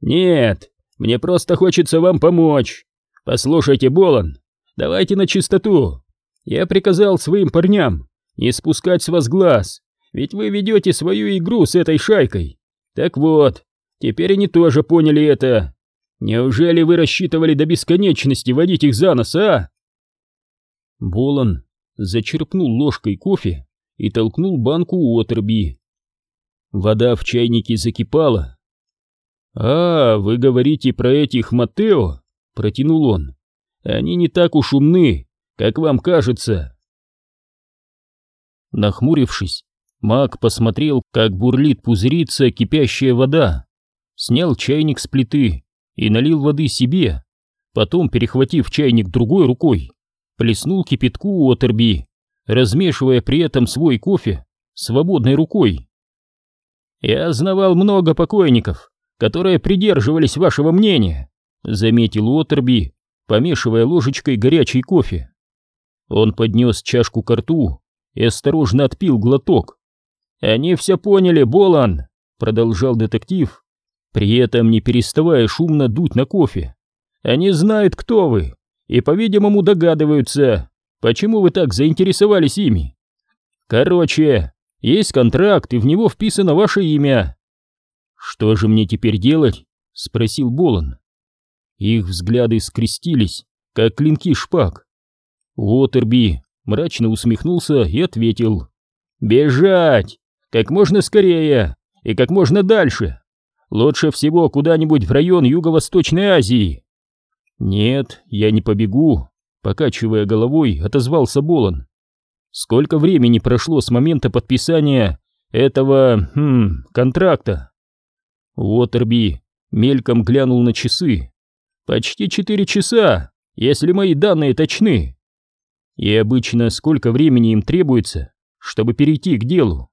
«Нет, мне просто хочется вам помочь. Послушайте, Болон, давайте на чистоту. Я приказал своим парням не спускать с вас глаз, ведь вы ведете свою игру с этой шайкой. Так вот, теперь они тоже поняли это. Неужели вы рассчитывали до бесконечности водить их за нос, а? Болон зачерпнул ложкой кофе и толкнул банку Уотерби. Вода в чайнике закипала, «А, вы говорите про этих Матео?» — протянул он. «Они не так уж умны, как вам кажется». Нахмурившись, маг посмотрел, как бурлит пузырится кипящая вода, снял чайник с плиты и налил воды себе, потом, перехватив чайник другой рукой, плеснул кипятку Отерби, размешивая при этом свой кофе свободной рукой. «Я знавал много покойников», которые придерживались вашего мнения», — заметил Уотерби, помешивая ложечкой горячий кофе. Он поднес чашку к рту и осторожно отпил глоток. «Они все поняли, Болан!» — продолжал детектив, при этом не переставая шумно дуть на кофе. «Они знают, кто вы, и, по-видимому, догадываются, почему вы так заинтересовались ими. Короче, есть контракт, и в него вписано ваше имя». «Что же мне теперь делать?» — спросил Болан. Их взгляды скрестились, как клинки шпаг. Уотерби мрачно усмехнулся и ответил. «Бежать! Как можно скорее и как можно дальше! Лучше всего куда-нибудь в район Юго-Восточной Азии!» «Нет, я не побегу», — покачивая головой, отозвался Болон. «Сколько времени прошло с момента подписания этого, хм, контракта?» Уотерби мельком глянул на часы. «Почти четыре часа, если мои данные точны. И обычно сколько времени им требуется, чтобы перейти к делу?»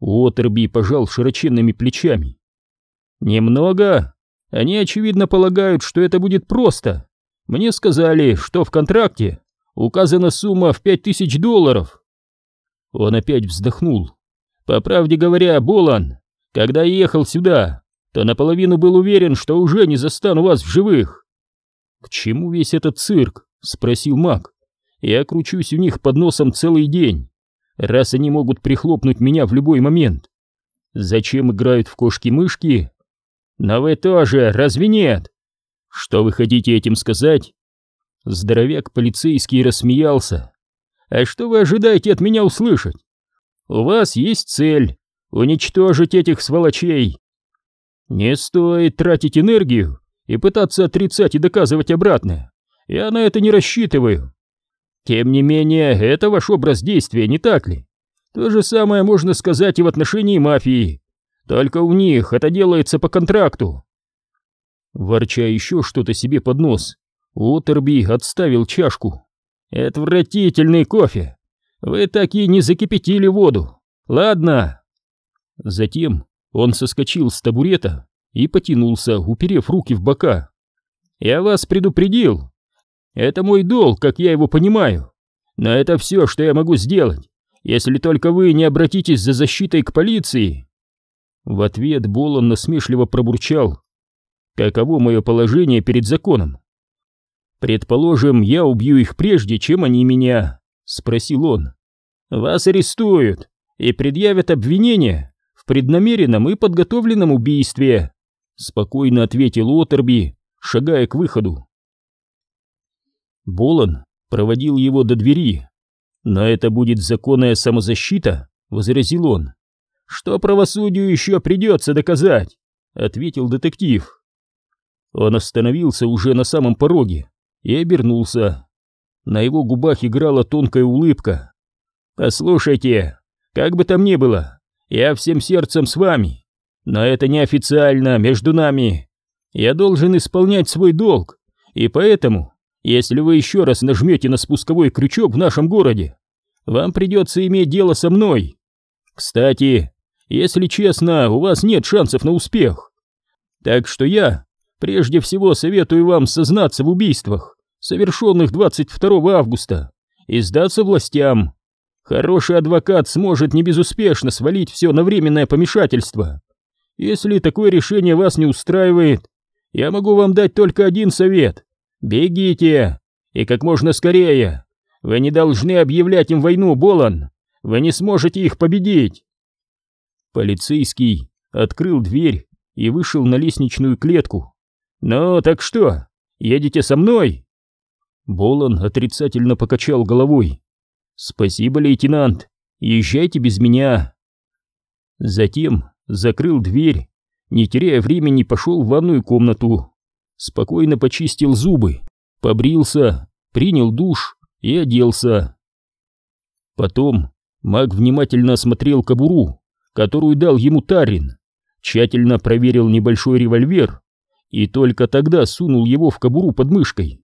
Уотерби пожал широченными плечами. «Немного? Они, очевидно, полагают, что это будет просто. Мне сказали, что в контракте указана сумма в пять тысяч долларов». Он опять вздохнул. «По правде говоря, Болан, когда ехал сюда, то наполовину был уверен, что уже не застану вас в живых». «К чему весь этот цирк?» — спросил маг. «Я кручусь у них под носом целый день, раз они могут прихлопнуть меня в любой момент. Зачем играют в кошки-мышки, но вы тоже, разве нет? Что вы хотите этим сказать? Здоровяк полицейский рассмеялся. А что вы ожидаете от меня услышать? У вас есть цель — уничтожить этих сволочей. Не стоит тратить энергию и пытаться отрицать и доказывать обратное. Я на это не рассчитываю. Тем не менее, это ваш образ действия, не так ли? То же самое можно сказать и в отношении мафии. Только у них это делается по контракту. Ворча еще что-то себе под нос, Уотерби отставил чашку. Отвратительный кофе. Вы так и не закипятили воду. Ладно. Затем он соскочил с табурета и потянулся, уперев руки в бока. Я вас предупредил. Это мой долг, как я его понимаю. Но это все, что я могу сделать, если только вы не обратитесь за защитой к полиции. В ответ Болон насмешливо пробурчал. «Каково мое положение перед законом?» «Предположим, я убью их прежде, чем они меня», — спросил он. «Вас арестуют и предъявят обвинение преднамеренном и подготовленном убийстве», — спокойно ответил Отерби, шагая к выходу. Болон проводил его до двери. «Но это будет законная самозащита», — возразил он что правосудию еще придется доказать», — ответил детектив. Он остановился уже на самом пороге и обернулся. На его губах играла тонкая улыбка. «Послушайте, как бы там ни было, я всем сердцем с вами, но это неофициально, между нами. Я должен исполнять свой долг, и поэтому, если вы еще раз нажмете на спусковой крючок в нашем городе, вам придется иметь дело со мной. Кстати, если честно, у вас нет шансов на успех. Так что я прежде всего советую вам сознаться в убийствах, совершенных 22 августа, и сдаться властям. Хороший адвокат сможет не безуспешно свалить все на временное помешательство. Если такое решение вас не устраивает, я могу вам дать только один совет. Бегите, и как можно скорее. Вы не должны объявлять им войну, Болан. Вы не сможете их победить. Полицейский открыл дверь и вышел на лестничную клетку. «Ну, так что, едете со мной?» Болон отрицательно покачал головой. «Спасибо, лейтенант, езжайте без меня». Затем закрыл дверь, не теряя времени, пошел в ванную комнату. Спокойно почистил зубы, побрился, принял душ и оделся. Потом маг внимательно осмотрел кобуру которую дал ему Тарин, тщательно проверил небольшой револьвер и только тогда сунул его в кобуру под мышкой.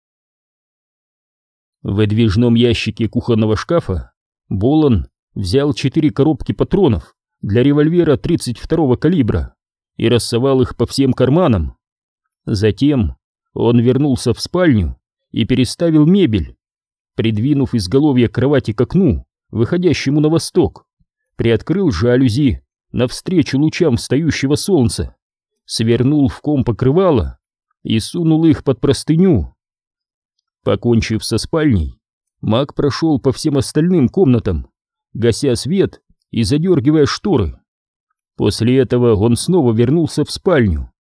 В выдвижном ящике кухонного шкафа Болон взял четыре коробки патронов для револьвера 32-го калибра и рассовал их по всем карманам. Затем он вернулся в спальню и переставил мебель, придвинув изголовье кровати к окну, выходящему на восток приоткрыл жалюзи навстречу лучам встающего солнца, свернул в ком покрывала и сунул их под простыню. Покончив со спальней, маг прошел по всем остальным комнатам, гася свет и задергивая шторы. После этого он снова вернулся в спальню.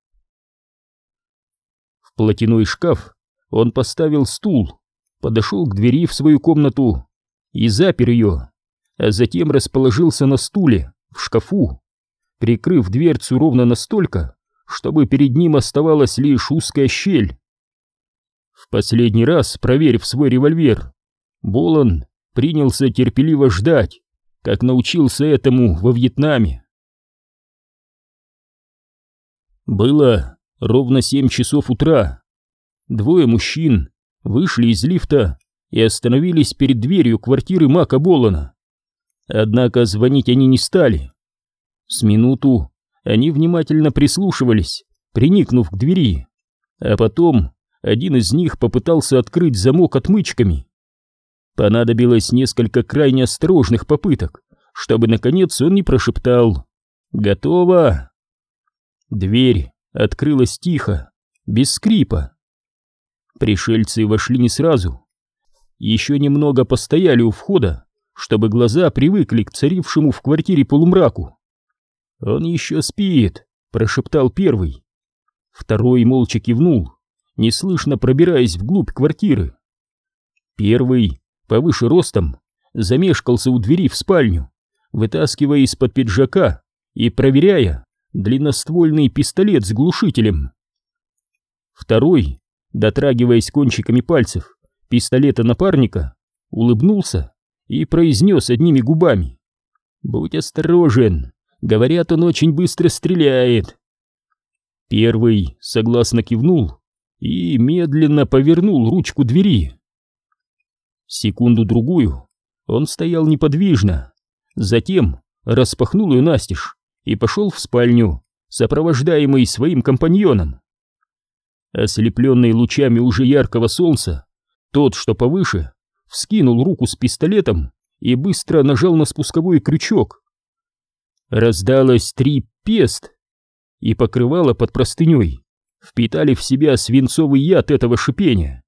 В платяной шкаф он поставил стул, подошел к двери в свою комнату и запер ее, а затем расположился на стуле в шкафу, прикрыв дверцу ровно настолько, чтобы перед ним оставалась лишь узкая щель. Последний раз, проверив свой револьвер, Болон принялся терпеливо ждать, как научился этому во Вьетнаме. Было ровно семь часов утра. Двое мужчин вышли из лифта и остановились перед дверью квартиры Мака Болона. Однако звонить они не стали. С минуту они внимательно прислушивались, приникнув к двери, а потом один из них попытался открыть замок отмычками. Понадобилось несколько крайне осторожных попыток, чтобы, наконец, он не прошептал «Готово!». Дверь открылась тихо, без скрипа. Пришельцы вошли не сразу. Еще немного постояли у входа, чтобы глаза привыкли к царившему в квартире полумраку. «Он еще спит», — прошептал первый. Второй молча кивнул, неслышно пробираясь вглубь квартиры. Первый, повыше ростом, замешкался у двери в спальню, вытаскивая из-под пиджака и проверяя длинноствольный пистолет с глушителем. Второй, дотрагиваясь кончиками пальцев пистолета напарника, улыбнулся и произнес одними губами. «Будь осторожен, говорят, он очень быстро стреляет». Первый согласно кивнул и медленно повернул ручку двери. Секунду-другую он стоял неподвижно, затем распахнул ее настежь и пошел в спальню, сопровождаемый своим компаньоном. Ослепленный лучами уже яркого солнца, тот, что повыше, вскинул руку с пистолетом и быстро нажал на спусковой крючок. Раздалось три пест, и покрывало под простыней впитали в себя свинцовый яд этого шипения.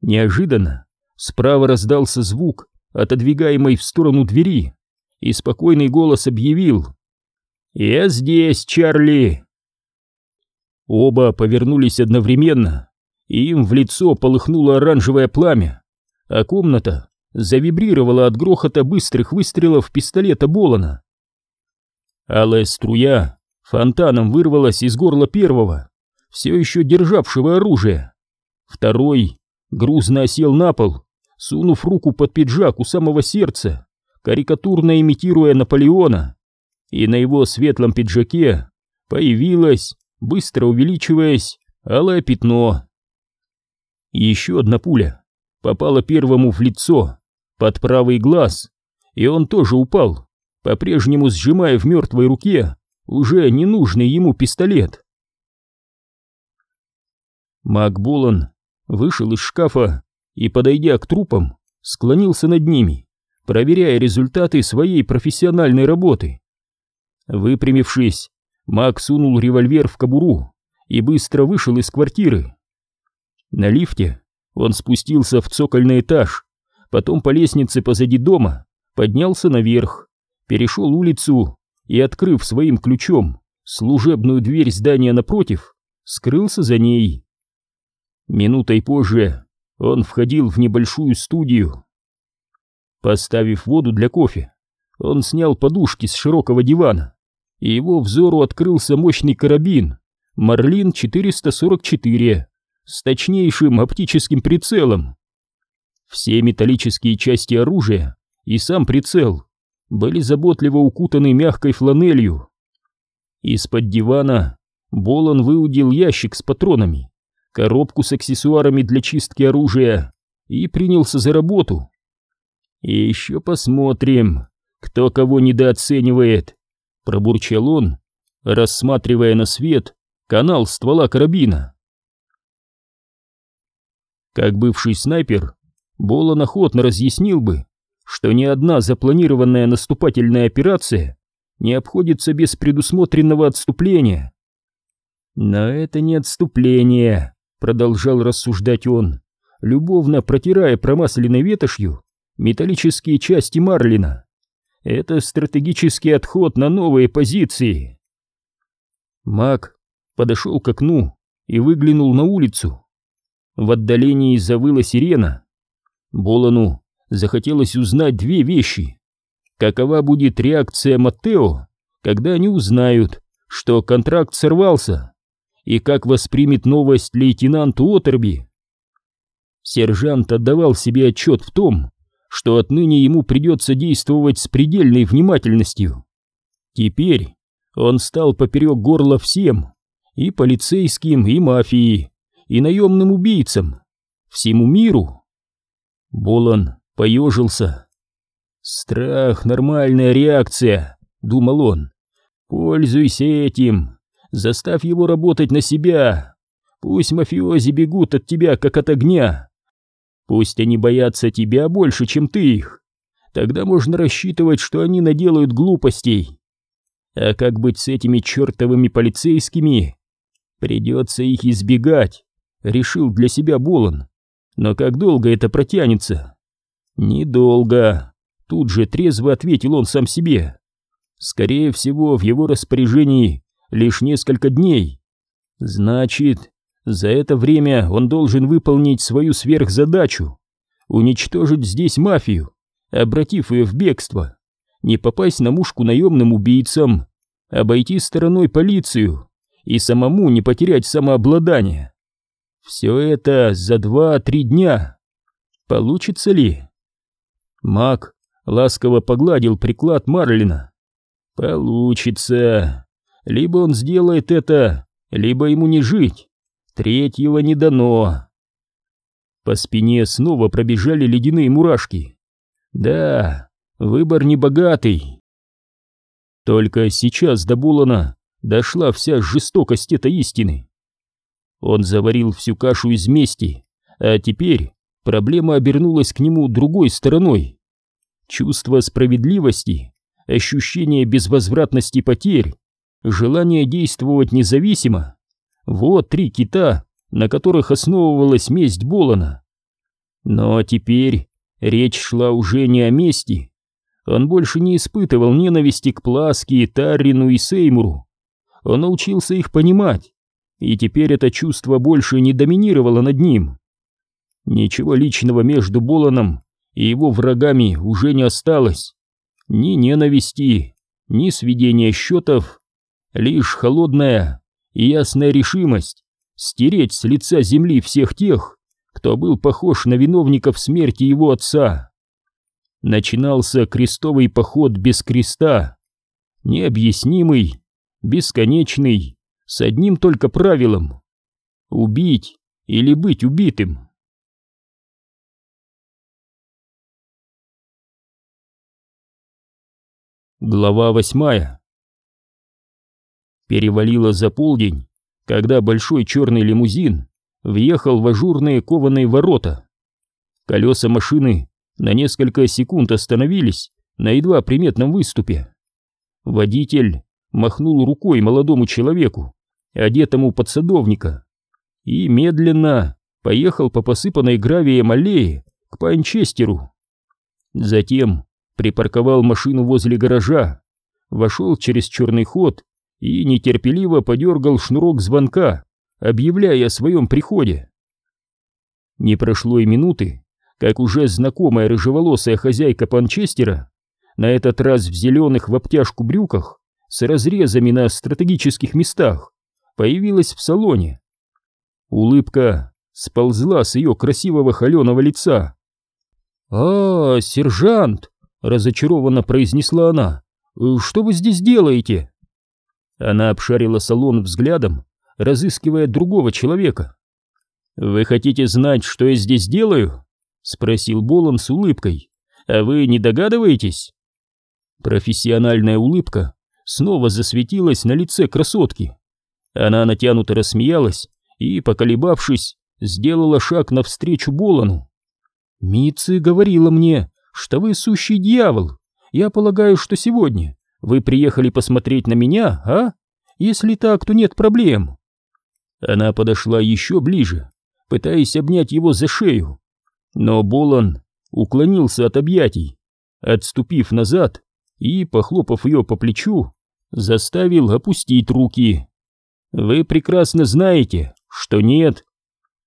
Неожиданно справа раздался звук, отодвигаемой в сторону двери, и спокойный голос объявил «Я здесь, Чарли!» Оба повернулись одновременно, и им в лицо полыхнуло оранжевое пламя, а комната завибрировала от грохота быстрых выстрелов пистолета Болона. Алая струя фонтаном вырвалась из горла первого, все еще державшего оружие. Второй грузно осел на пол, сунув руку под пиджак у самого сердца, карикатурно имитируя Наполеона, и на его светлом пиджаке появилось, быстро увеличиваясь, алое пятно. Еще одна пуля попала первому в лицо, под правый глаз, и он тоже упал, по-прежнему сжимая в мертвой руке уже ненужный ему пистолет. Макбулан вышел из шкафа и, подойдя к трупам, склонился над ними, проверяя результаты своей профессиональной работы. Выпрямившись, Мак сунул револьвер в кобуру и быстро вышел из квартиры. На лифте он спустился в цокольный этаж, потом по лестнице позади дома поднялся наверх, перешел улицу и, открыв своим ключом служебную дверь здания напротив, скрылся за ней. Минутой позже он входил в небольшую студию. Поставив воду для кофе, он снял подушки с широкого дивана, и его взору открылся мощный карабин Марлин 444 с точнейшим оптическим прицелом. Все металлические части оружия и сам прицел были заботливо укутаны мягкой фланелью. Из-под дивана Болон выудил ящик с патронами коробку с аксессуарами для чистки оружия и принялся за работу. И еще посмотрим, кто кого недооценивает, пробурчал он, рассматривая на свет канал ствола карабина. Как бывший снайпер, Болон охотно разъяснил бы, что ни одна запланированная наступательная операция не обходится без предусмотренного отступления. Но это не отступление, продолжал рассуждать он, любовно протирая промасленной ветошью металлические части Марлина. Это стратегический отход на новые позиции. Мак подошел к окну и выглянул на улицу. В отдалении завыла сирена. Болону захотелось узнать две вещи. Какова будет реакция Маттео, когда они узнают, что контракт сорвался, и как воспримет новость лейтенант Уотерби. Сержант отдавал себе отчет в том, что отныне ему придется действовать с предельной внимательностью. Теперь он стал поперек горла всем, и полицейским, и мафией, и наемным убийцам, всему миру. Болон поежился. «Страх — нормальная реакция», — думал он. «Пользуйся этим, заставь его работать на себя. Пусть мафиози бегут от тебя, как от огня. Пусть они боятся тебя больше, чем ты их. Тогда можно рассчитывать, что они наделают глупостей. А как быть с этими чертовыми полицейскими? Придется их избегать, решил для себя Болон. Но как долго это протянется?» «Недолго», — тут же трезво ответил он сам себе. «Скорее всего, в его распоряжении лишь несколько дней. Значит, за это время он должен выполнить свою сверхзадачу — уничтожить здесь мафию, обратив ее в бегство, не попасть на мушку наемным убийцам, обойти стороной полицию и самому не потерять самообладание. Все это за два-три дня. Получится ли?» Мак ласково погладил приклад Марлина. «Получится. Либо он сделает это, либо ему не жить. Третьего не дано». По спине снова пробежали ледяные мурашки. «Да, выбор небогатый». Только сейчас до Булана дошла вся жестокость этой истины. Он заварил всю кашу из мести, а теперь проблема обернулась к нему другой стороной. Чувство справедливости, ощущение безвозвратности потерь, желание действовать независимо — вот три кита, на которых основывалась месть Болона. Но теперь речь шла уже не о мести. Он больше не испытывал ненависти к Пласке, Таррину и Сеймуру. Он научился их понимать, и теперь это чувство больше не доминировало над ним. Ничего личного между Боланом и его врагами уже не осталось. Ни ненависти, ни сведения счетов, лишь холодная и ясная решимость стереть с лица земли всех тех, кто был похож на виновников смерти его отца. Начинался крестовый поход без креста, необъяснимый, бесконечный, с одним только правилом — убить или быть убитым. Глава восьмая Перевалило за полдень, когда большой черный лимузин въехал в ажурные кованые ворота. Колеса машины на несколько секунд остановились на едва приметном выступе. Водитель махнул рукой молодому человеку, одетому под садовника, и медленно поехал по посыпанной гравием аллее к Панчестеру. Затем припарковал машину возле гаража, вошел через черный ход и нетерпеливо подергал шнурок звонка, объявляя о своем приходе. Не прошло и минуты, как уже знакомая рыжеволосая хозяйка Панчестера, на этот раз в зеленых в обтяжку брюках, с разрезами на стратегических местах, появилась в салоне. Улыбка сползла с ее красивого холеного лица. «А, сержант!» разочарованно произнесла она. «Э, «Что вы здесь делаете?» Она обшарила салон взглядом, разыскивая другого человека. «Вы хотите знать, что я здесь делаю?» — спросил Болон с улыбкой. «А вы не догадываетесь?» Профессиональная улыбка снова засветилась на лице красотки. Она натянуто рассмеялась и, поколебавшись, сделала шаг навстречу Болону. «Митцы говорила мне, что вы сущий дьявол. Я полагаю, что сегодня вы приехали посмотреть на меня, а? Если так, то нет проблем. Она подошла еще ближе, пытаясь обнять его за шею. Но Болон уклонился от объятий, отступив назад и, похлопав ее по плечу, заставил опустить руки. «Вы прекрасно знаете, что нет».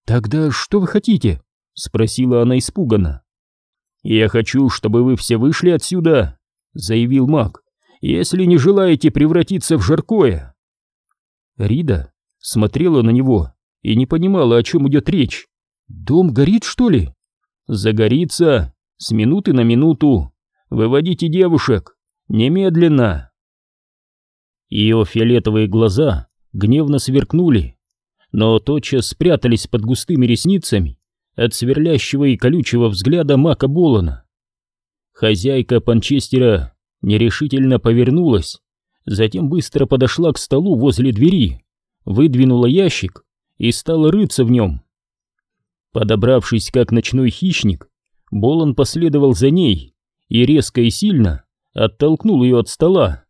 «Тогда что вы хотите?» — спросила она испуганно. «Я хочу, чтобы вы все вышли отсюда», — заявил маг, «если не желаете превратиться в жаркое». Рида смотрела на него и не понимала, о чем идет речь. «Дом горит, что ли?» «Загорится с минуты на минуту. Выводите девушек. Немедленно!» Ее фиолетовые глаза гневно сверкнули, но тотчас спрятались под густыми ресницами от сверлящего и колючего взгляда Мака Болона. Хозяйка Панчестера нерешительно повернулась, затем быстро подошла к столу возле двери, выдвинула ящик и стала рыться в нем. Подобравшись как ночной хищник, Болон последовал за ней и резко и сильно оттолкнул ее от стола.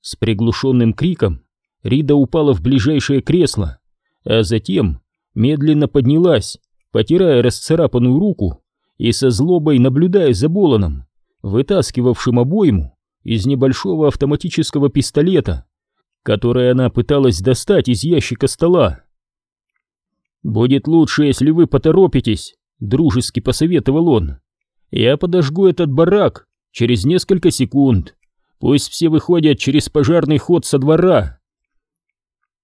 С приглушенным криком Рида упала в ближайшее кресло, а затем медленно поднялась, потирая расцарапанную руку и со злобой наблюдая за Болоном, вытаскивавшим обойму из небольшого автоматического пистолета, который она пыталась достать из ящика стола. «Будет лучше, если вы поторопитесь», — дружески посоветовал он. «Я подожгу этот барак через несколько секунд. Пусть все выходят через пожарный ход со двора».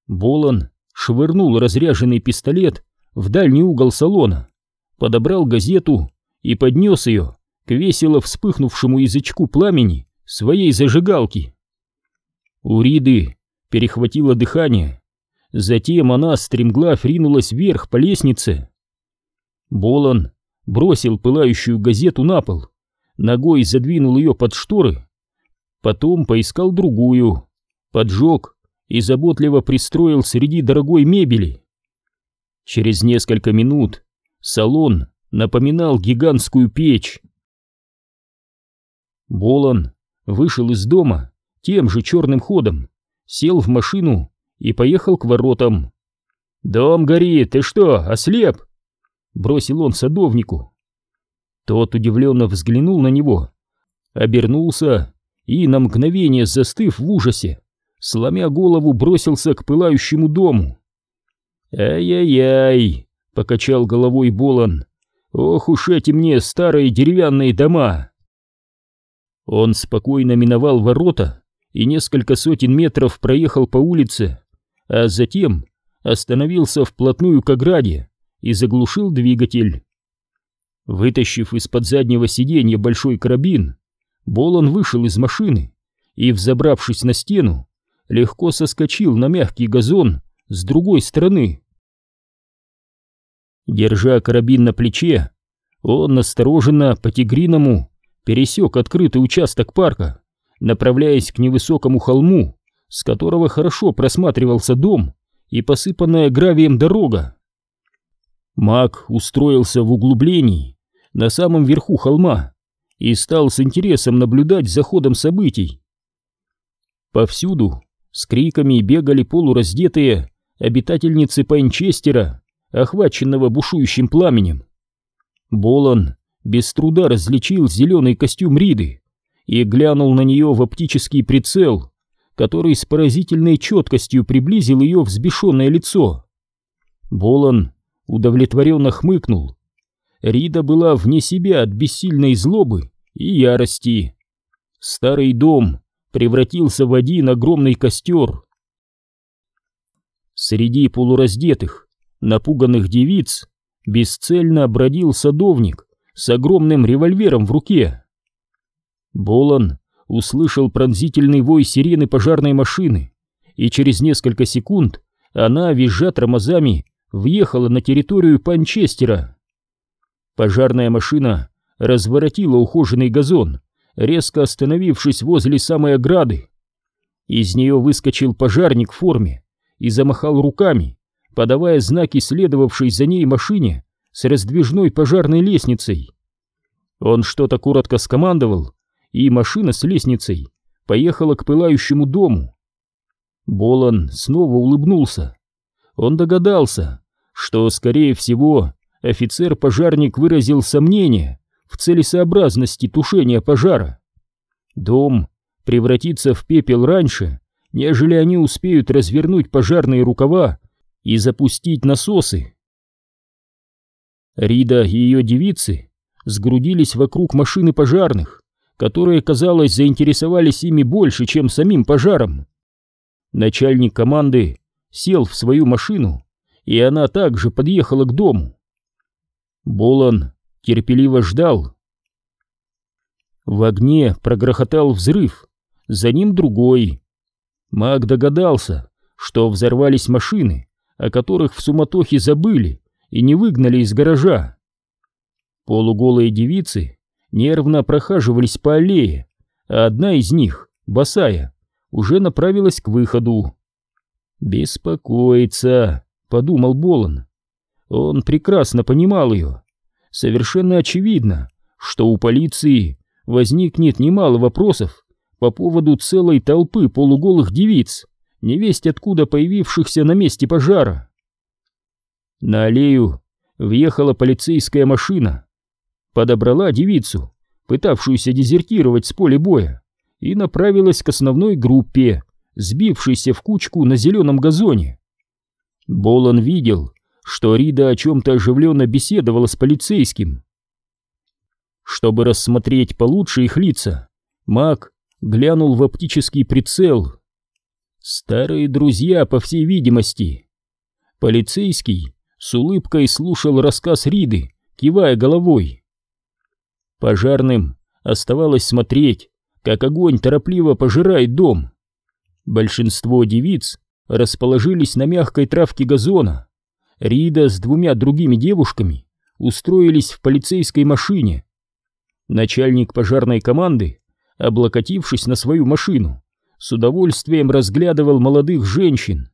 Болон швырнул разряженный пистолет в дальний угол салона, подобрал газету и поднес ее к весело вспыхнувшему язычку пламени своей зажигалки. У Риды перехватило дыхание, затем она стремглав ринулась вверх по лестнице. Болон бросил пылающую газету на пол, ногой задвинул ее под шторы, потом поискал другую, поджег и заботливо пристроил среди дорогой мебели. Через несколько минут салон напоминал гигантскую печь. Болон вышел из дома тем же черным ходом, сел в машину и поехал к воротам. «Дом горит, ты что, ослеп?» Бросил он садовнику. Тот удивленно взглянул на него, обернулся и, на мгновение застыв в ужасе, сломя голову, бросился к пылающему дому. «Ай-яй-яй!» — покачал головой Болон. «Ох уж эти мне старые деревянные дома!» Он спокойно миновал ворота и несколько сотен метров проехал по улице, а затем остановился вплотную к ограде и заглушил двигатель. Вытащив из-под заднего сиденья большой карабин, Болон вышел из машины и, взобравшись на стену, легко соскочил на мягкий газон с другой стороны. Держа карабин на плече, он настороженно по-тигриному пересек открытый участок парка, направляясь к невысокому холму, с которого хорошо просматривался дом и посыпанная гравием дорога. Маг устроился в углублении на самом верху холма и стал с интересом наблюдать за ходом событий. Повсюду с криками бегали полураздетые обитательницы Панчестера, охваченного бушующим пламенем. Болон без труда различил зеленый костюм Риды и глянул на нее в оптический прицел, который с поразительной четкостью приблизил ее взбешенное лицо. Болон удовлетворенно хмыкнул. Рида была вне себя от бессильной злобы и ярости. Старый дом превратился в один огромный костер. Среди полураздетых, напуганных девиц бесцельно бродил садовник с огромным револьвером в руке. Болон услышал пронзительный вой сирены пожарной машины, и через несколько секунд она, визжа тормозами, въехала на территорию Панчестера. Пожарная машина разворотила ухоженный газон, резко остановившись возле самой ограды. Из нее выскочил пожарник в форме и замахал руками, подавая знаки следовавшей за ней машине с раздвижной пожарной лестницей. Он что-то коротко скомандовал, и машина с лестницей поехала к пылающему дому. Болон снова улыбнулся. Он догадался, что, скорее всего, офицер-пожарник выразил сомнение в целесообразности тушения пожара. Дом превратится в пепел раньше, нежели они успеют развернуть пожарные рукава и запустить насосы. Рида и ее девицы сгрудились вокруг машины пожарных, которые, казалось, заинтересовались ими больше, чем самим пожаром. Начальник команды сел в свою машину, и она также подъехала к дому. Болон терпеливо ждал. В огне прогрохотал взрыв, за ним другой. Маг догадался, что взорвались машины, о которых в суматохе забыли и не выгнали из гаража. Полуголые девицы нервно прохаживались по аллее, а одна из них, босая, уже направилась к выходу. «Беспокоится», — подумал Болон. Он прекрасно понимал ее. Совершенно очевидно, что у полиции возникнет немало вопросов по поводу целой толпы полуголых девиц, невесть откуда появившихся на месте пожара. На аллею въехала полицейская машина, подобрала девицу, пытавшуюся дезертировать с поля боя, и направилась к основной группе, сбившейся в кучку на зеленом газоне. Болон видел, что Рида о чем-то оживленно беседовала с полицейским. Чтобы рассмотреть получше их лица, маг глянул в оптический прицел. Старые друзья, по всей видимости. Полицейский с улыбкой слушал рассказ Риды, кивая головой. Пожарным оставалось смотреть, как огонь торопливо пожирает дом. Большинство девиц расположились на мягкой травке газона. Рида с двумя другими девушками устроились в полицейской машине. Начальник пожарной команды, облокотившись на свою машину, с удовольствием разглядывал молодых женщин.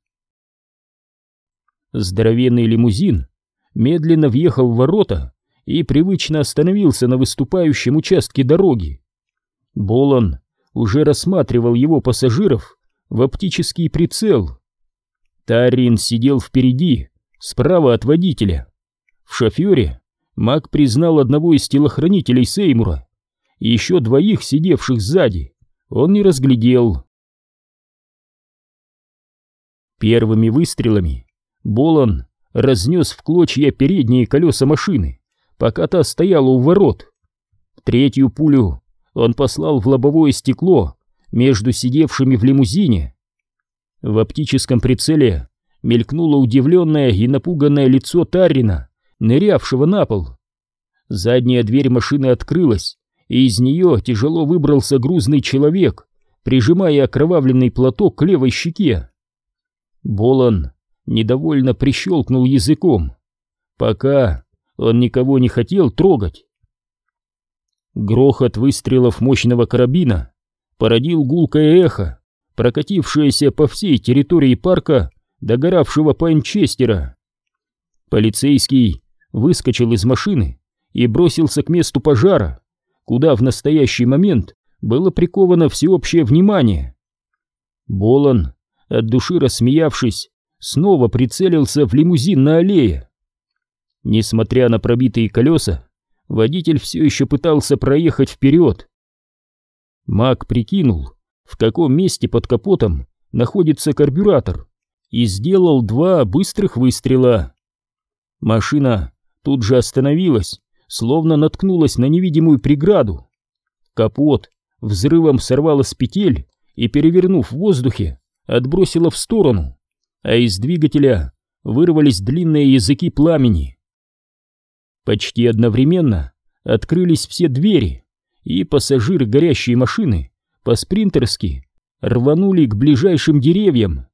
Здоровенный лимузин медленно въехал в ворота и привычно остановился на выступающем участке дороги. Болон уже рассматривал его пассажиров в оптический прицел. Тарин сидел впереди, справа от водителя. В шофере Мак признал одного из телохранителей Сеймура, и еще двоих, сидевших сзади, он не разглядел. Первыми выстрелами Болон разнес в клочья передние колеса машины, пока та стояла у ворот. Третью пулю он послал в лобовое стекло между сидевшими в лимузине. В оптическом прицеле мелькнуло удивленное и напуганное лицо Таррина, нырявшего на пол. Задняя дверь машины открылась, и из нее тяжело выбрался грузный человек, прижимая окровавленный платок к левой щеке. Болон недовольно прищелкнул языком. Пока он никого не хотел трогать. Грохот выстрелов мощного карабина породил гулкое эхо, прокатившееся по всей территории парка догоравшего Пайнчестера. Полицейский выскочил из машины и бросился к месту пожара, куда в настоящий момент было приковано всеобщее внимание. Болон, от души рассмеявшись, снова прицелился в лимузин на аллее. Несмотря на пробитые колеса, водитель все еще пытался проехать вперед. Мак прикинул, в каком месте под капотом находится карбюратор, и сделал два быстрых выстрела. Машина тут же остановилась, словно наткнулась на невидимую преграду. Капот взрывом сорвало с петель и, перевернув в воздухе, отбросило в сторону, а из двигателя вырвались длинные языки пламени. Почти одновременно открылись все двери, и пассажиры горящей машины по-спринтерски рванули к ближайшим деревьям.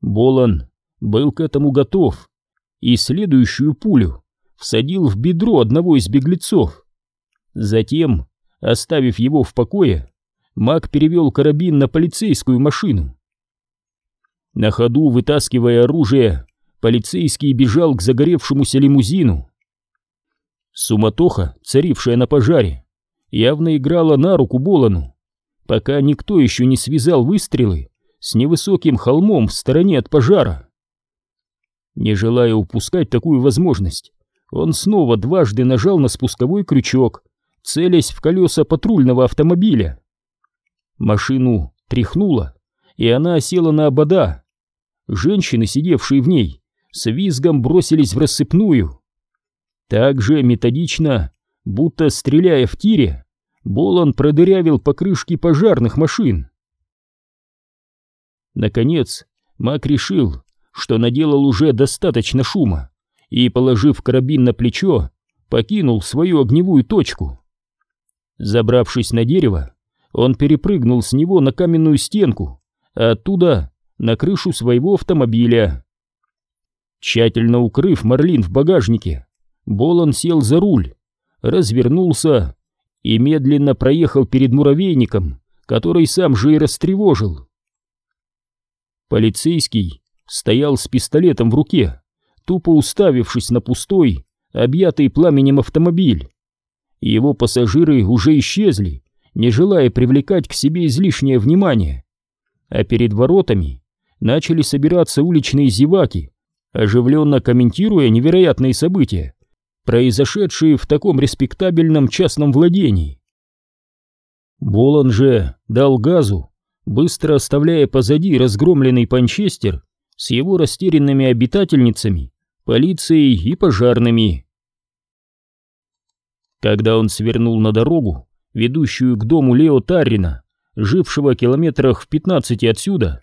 Болон был к этому готов, и следующую пулю всадил в бедро одного из беглецов. Затем, оставив его в покое, маг перевел карабин на полицейскую машину. На ходу, вытаскивая оружие, полицейский бежал к загоревшемуся лимузину. Суматоха, царившая на пожаре, явно играла на руку Болону, пока никто еще не связал выстрелы с невысоким холмом в стороне от пожара. Не желая упускать такую возможность, он снова дважды нажал на спусковой крючок, целясь в колеса патрульного автомобиля. Машину тряхнуло, и она села на обода. Женщины, сидевшие в ней, с визгом бросились в рассыпную. Так же методично, будто стреляя в тире, Болон продырявил покрышки пожарных машин. Наконец, Мак решил, что наделал уже достаточно шума, и, положив карабин на плечо, покинул свою огневую точку. Забравшись на дерево, он перепрыгнул с него на каменную стенку, а оттуда на крышу своего автомобиля. Тщательно укрыв Марлин в багажнике, Болон сел за руль, развернулся и медленно проехал перед муравейником, который сам же и растревожил. Полицейский стоял с пистолетом в руке, тупо уставившись на пустой, объятый пламенем автомобиль. Его пассажиры уже исчезли, не желая привлекать к себе излишнее внимание. А перед воротами начали собираться уличные зеваки, оживленно комментируя невероятные события, произошедшие в таком респектабельном частном владении. Болон же дал газу, быстро оставляя позади разгромленный Панчестер с его растерянными обитательницами, полицией и пожарными. Когда он свернул на дорогу, ведущую к дому Лео Таррина, жившего километрах в пятнадцати отсюда,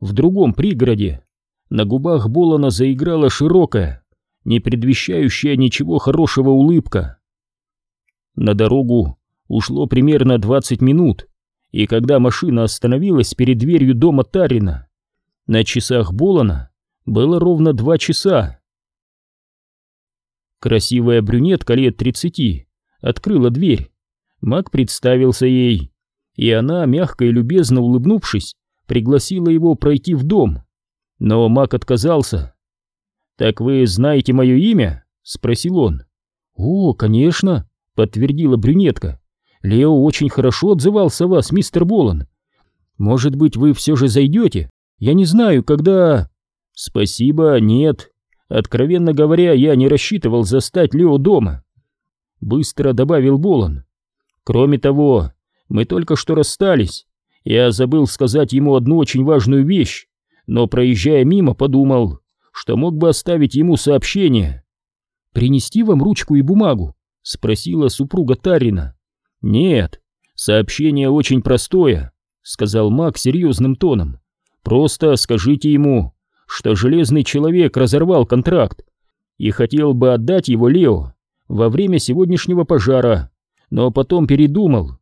в другом пригороде, на губах Болона заиграла широкая, не предвещающая ничего хорошего улыбка. На дорогу ушло примерно двадцать минут, и когда машина остановилась перед дверью дома Тарина, на часах Болона было ровно два часа. Красивая брюнетка лет тридцати открыла дверь. Мак представился ей, и она, мягко и любезно улыбнувшись, пригласила его пройти в дом. Но Мак отказался. «Так вы знаете мое имя?» — спросил он. «О, конечно», — подтвердила брюнетка. «Лео очень хорошо отзывался о вас, мистер Болан. Может быть, вы все же зайдете? Я не знаю, когда...» «Спасибо, нет. Откровенно говоря, я не рассчитывал застать Лео дома», — быстро добавил Болан. «Кроме того, мы только что расстались. Я забыл сказать ему одну очень важную вещь, но, проезжая мимо, подумал, что мог бы оставить ему сообщение. «Принести вам ручку и бумагу?» — спросила супруга Тарина. «Нет, сообщение очень простое», — сказал Мак серьезным тоном. «Просто скажите ему, что Железный Человек разорвал контракт и хотел бы отдать его Лео во время сегодняшнего пожара, но потом передумал.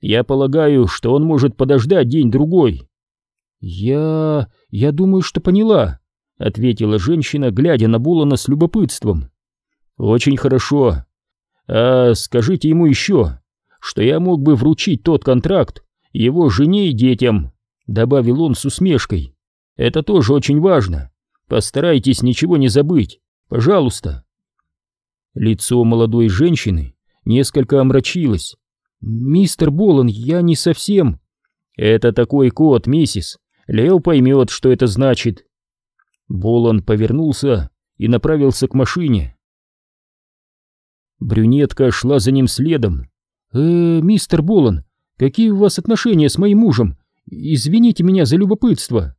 Я полагаю, что он может подождать день-другой». «Я... я думаю, что поняла», — ответила женщина, глядя на Булана с любопытством. «Очень хорошо. А скажите ему еще, что я мог бы вручить тот контракт его жене и детям», — добавил он с усмешкой. «Это тоже очень важно. Постарайтесь ничего не забыть. Пожалуйста». Лицо молодой женщины несколько омрачилось. «Мистер Болан, я не совсем...» «Это такой код, миссис. Лео поймет, что это значит». Болан повернулся и направился к машине. Брюнетка шла за ним следом. «Э, мистер Болан, какие у вас отношения с моим мужем? Извините меня за любопытство».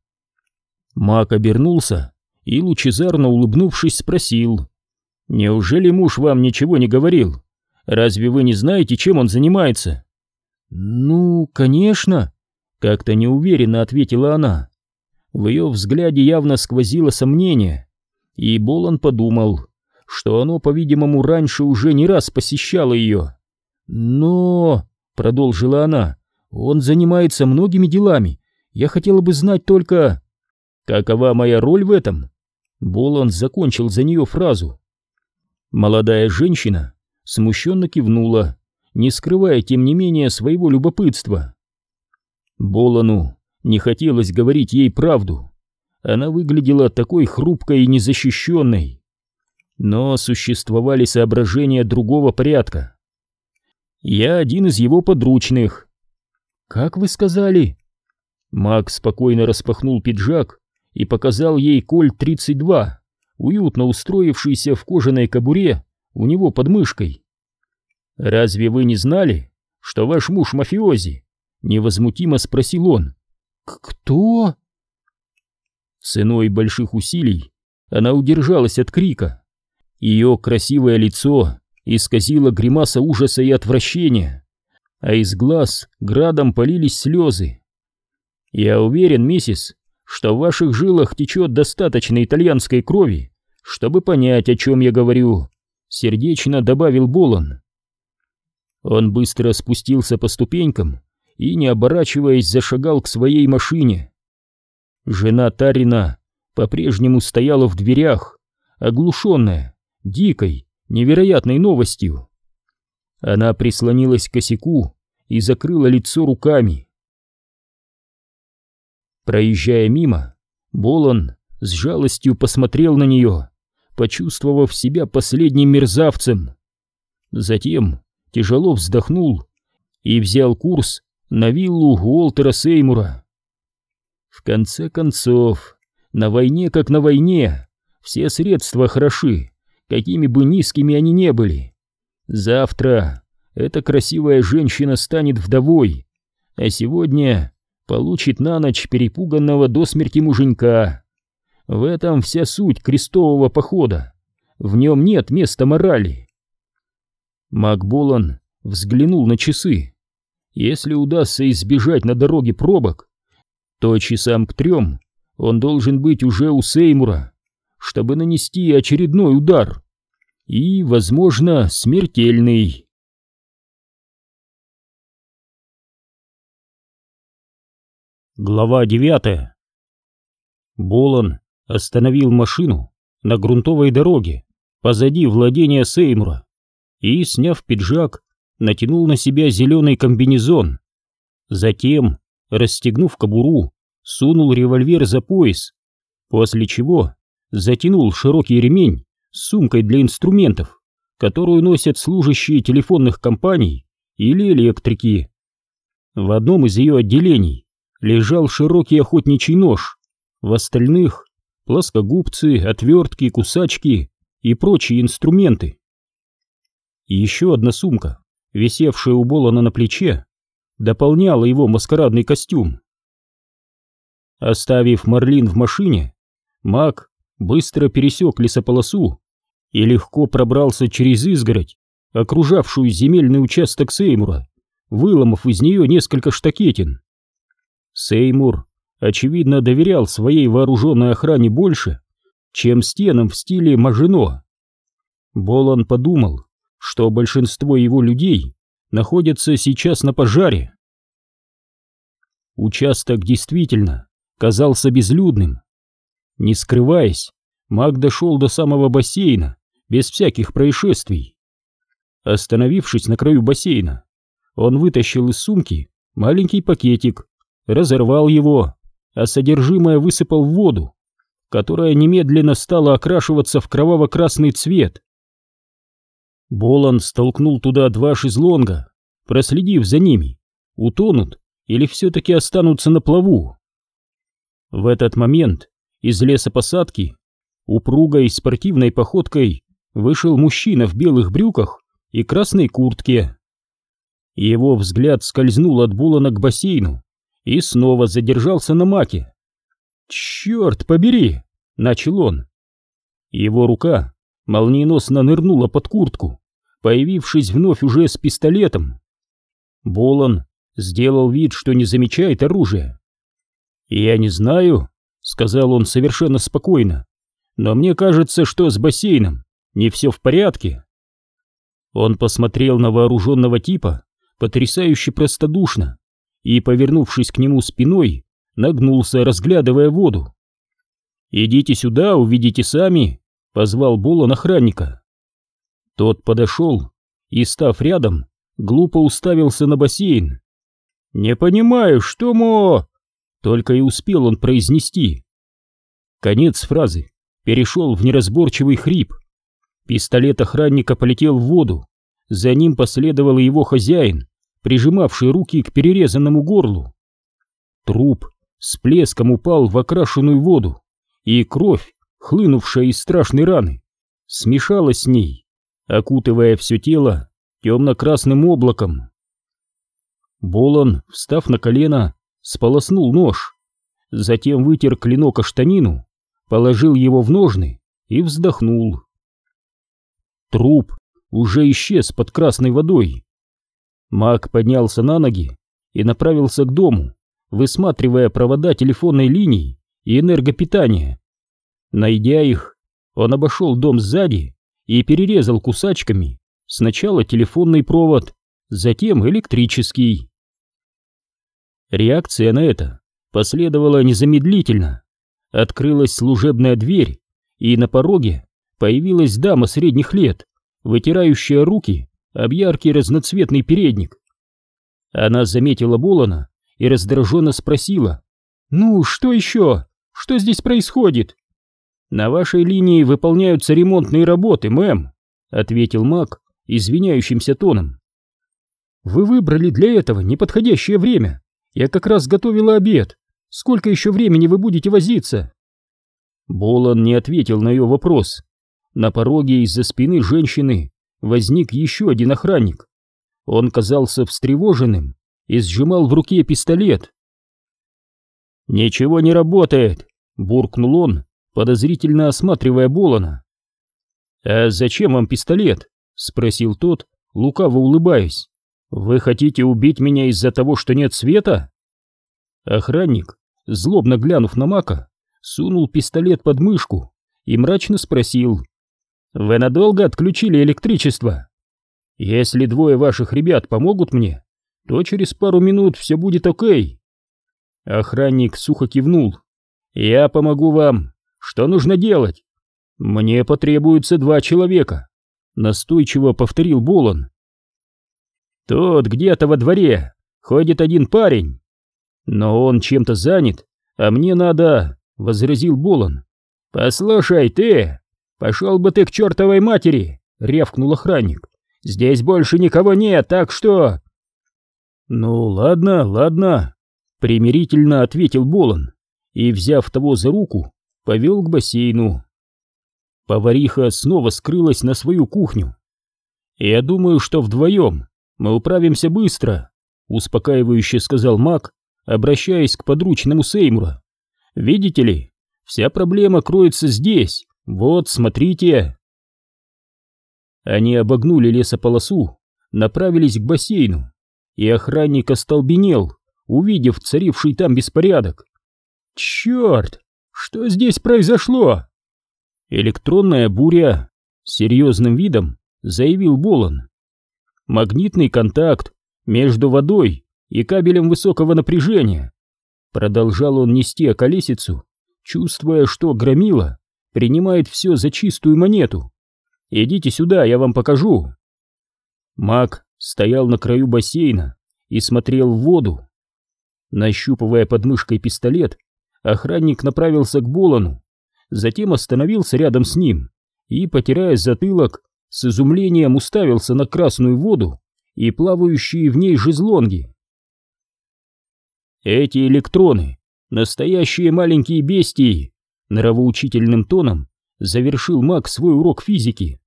Мак обернулся и, лучезарно улыбнувшись, спросил. «Неужели муж вам ничего не говорил? Разве вы не знаете, чем он занимается?» «Ну, конечно», — как-то неуверенно ответила она. В ее взгляде явно сквозило сомнение, и Болан подумал, что оно, по-видимому, раньше уже не раз посещало ее. «Но...» — продолжила она, — «он занимается многими делами. Я хотела бы знать только...» «Какова моя роль в этом?» Болан закончил за нее фразу. Молодая женщина смущенно кивнула, не скрывая, тем не менее, своего любопытства. Болану не хотелось говорить ей правду. Она выглядела такой хрупкой и незащищенной. Но существовали соображения другого порядка. Я один из его подручных. Как вы сказали? Мак спокойно распахнул пиджак и показал ей кольт 32, уютно устроившийся в кожаной кобуре у него под мышкой. «Разве вы не знали, что ваш муж мафиози?» — невозмутимо спросил он. «Кто?» Ценой больших усилий она удержалась от крика. Ее красивое лицо исказило гримаса ужаса и отвращения, а из глаз градом полились слезы. «Я уверен, миссис, что в ваших жилах течет достаточно итальянской крови, чтобы понять, о чем я говорю», — сердечно добавил Болон. Он быстро спустился по ступенькам и, не оборачиваясь, зашагал к своей машине. Жена Тарина по-прежнему стояла в дверях, оглушенная, дикой, невероятной новостью. Она прислонилась к косяку и закрыла лицо руками. Проезжая мимо, Болон с жалостью посмотрел на нее, почувствовав себя последним мерзавцем. Затем тяжело вздохнул и взял курс на виллу Уолтера Сеймура. В конце концов, на войне как на войне, все средства хороши, какими бы низкими они не были. Завтра эта красивая женщина станет вдовой, а сегодня получит на ночь перепуганного до смерти муженька. В этом вся суть крестового похода. В нем нет места морали. Макболан взглянул на часы. Если удастся избежать на дороге пробок, то часам к трем он должен быть уже у Сеймура, чтобы нанести очередной удар. И, возможно, смертельный. Глава девятая. Болон остановил машину на грунтовой дороге позади владения Сеймура и, сняв пиджак, натянул на себя зеленый комбинезон. Затем, расстегнув кобуру, сунул револьвер за пояс, после чего затянул широкий ремень с сумкой для инструментов, которую носят служащие телефонных компаний или электрики. В одном из ее отделений лежал широкий охотничий нож, в остальных — плоскогубцы, отвертки, кусачки и прочие инструменты. Еще одна сумка, висевшая у Болана на плече, дополняла его маскарадный костюм. Оставив Марлин в машине, Мак быстро пересек лесополосу и легко пробрался через изгородь, окружавшую земельный участок Сеймура, выломав из нее несколько штакетин. Сеймур, очевидно, доверял своей вооруженной охране больше, чем стенам в стиле Мажино. Болон подумал, что большинство его людей находятся сейчас на пожаре. Участок действительно казался безлюдным. Не скрываясь, маг дошел до самого бассейна, без всяких происшествий. Остановившись на краю бассейна, он вытащил из сумки маленький пакетик, разорвал его, а содержимое высыпал в воду, которая немедленно стала окрашиваться в кроваво-красный цвет. Болан столкнул туда два шезлонга, проследив за ними, утонут или все-таки останутся на плаву. В этот момент из лесопосадки упругой спортивной походкой вышел мужчина в белых брюках и красной куртке. Его взгляд скользнул от Булана к бассейну и снова задержался на маке. «Черт побери!» — начал он. Его рука молниеносно нырнула под куртку, появившись вновь уже с пистолетом. Болон сделал вид, что не замечает оружия. «Я не знаю», — сказал он совершенно спокойно, «но мне кажется, что с бассейном не все в порядке». Он посмотрел на вооруженного типа потрясающе простодушно и, повернувшись к нему спиной, нагнулся, разглядывая воду. «Идите сюда, увидите сами», — позвал Болон охранника. Тот подошел и, став рядом, глупо уставился на бассейн. «Не понимаю, что мо...» Только и успел он произнести. Конец фразы перешел в неразборчивый хрип. Пистолет охранника полетел в воду. За ним последовал его хозяин, прижимавший руки к перерезанному горлу. Труп с плеском упал в окрашенную воду, и кровь, хлынувшая из страшной раны, смешалась с ней, окутывая все тело темно-красным облаком. Болон, встав на колено, сполоснул нож, затем вытер клинок о штанину, положил его в ножны и вздохнул. Труп уже исчез под красной водой. Маг поднялся на ноги и направился к дому, высматривая провода телефонной линии и энергопитания. Найдя их, он обошел дом сзади и перерезал кусачками сначала телефонный провод, затем электрический. Реакция на это последовала незамедлительно. Открылась служебная дверь, и на пороге появилась дама средних лет, вытирающая руки об яркий разноцветный передник. Она заметила Болона и раздраженно спросила. «Ну, что еще? Что здесь происходит?» «На вашей линии выполняются ремонтные работы, мэм», — ответил маг извиняющимся тоном. «Вы выбрали для этого неподходящее время. Я как раз готовила обед. Сколько еще времени вы будете возиться?» Болон не ответил на ее вопрос. На пороге из-за спины женщины возник еще один охранник. Он казался встревоженным и сжимал в руке пистолет. «Ничего не работает!» — буркнул он, подозрительно осматривая Болона. «А зачем вам пистолет?» — спросил тот, лукаво улыбаясь. «Вы хотите убить меня из-за того, что нет света?» Охранник, злобно глянув на Мака, сунул пистолет под мышку и мрачно спросил. «Вы надолго отключили электричество? Если двое ваших ребят помогут мне, то через пару минут все будет окей». Охранник сухо кивнул. «Я помогу вам. Что нужно делать?» «Мне потребуется два человека настойчиво повторил Болон. Тут где-то во дворе ходит один парень. Но он чем-то занят, а мне надо, возразил Болон. Послушай ты, пошел бы ты к чертовой матери, рявкнул охранник. Здесь больше никого нет, так что... Ну ладно, ладно, примирительно ответил Болон и, взяв того за руку, повел к бассейну. Повариха снова скрылась на свою кухню. «Я думаю, что вдвоем мы управимся быстро», — успокаивающе сказал Мак, обращаясь к подручному Сеймура. «Видите ли, вся проблема кроется здесь. Вот, смотрите». Они обогнули лесополосу, направились к бассейну, и охранник остолбенел, увидев царивший там беспорядок. «Черт! Что здесь произошло?» Электронная буря, серьезным видом заявил Болон. Магнитный контакт между водой и кабелем высокого напряжения. Продолжал он нести околесицу, чувствуя, что громила принимает все за чистую монету. «Идите сюда, я вам покажу». Маг стоял на краю бассейна и смотрел в воду. Нащупывая подмышкой пистолет, охранник направился к Болону, затем остановился рядом с ним и, потирая затылок, с изумлением уставился на красную воду и плавающие в ней жезлонги. Эти электроны — настоящие маленькие бестии, нравоучительным тоном завершил маг свой урок физики.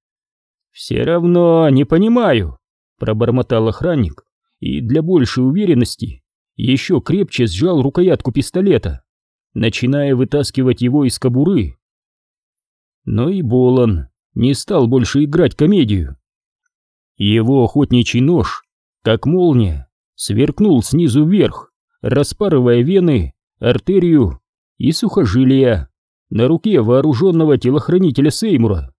«Все равно не понимаю», — пробормотал охранник и для большей уверенности еще крепче сжал рукоятку пистолета начиная вытаскивать его из кобуры. Но и Болон не стал больше играть комедию. Его охотничий нож, как молния, сверкнул снизу вверх, распарывая вены, артерию и сухожилия на руке вооруженного телохранителя Сеймура.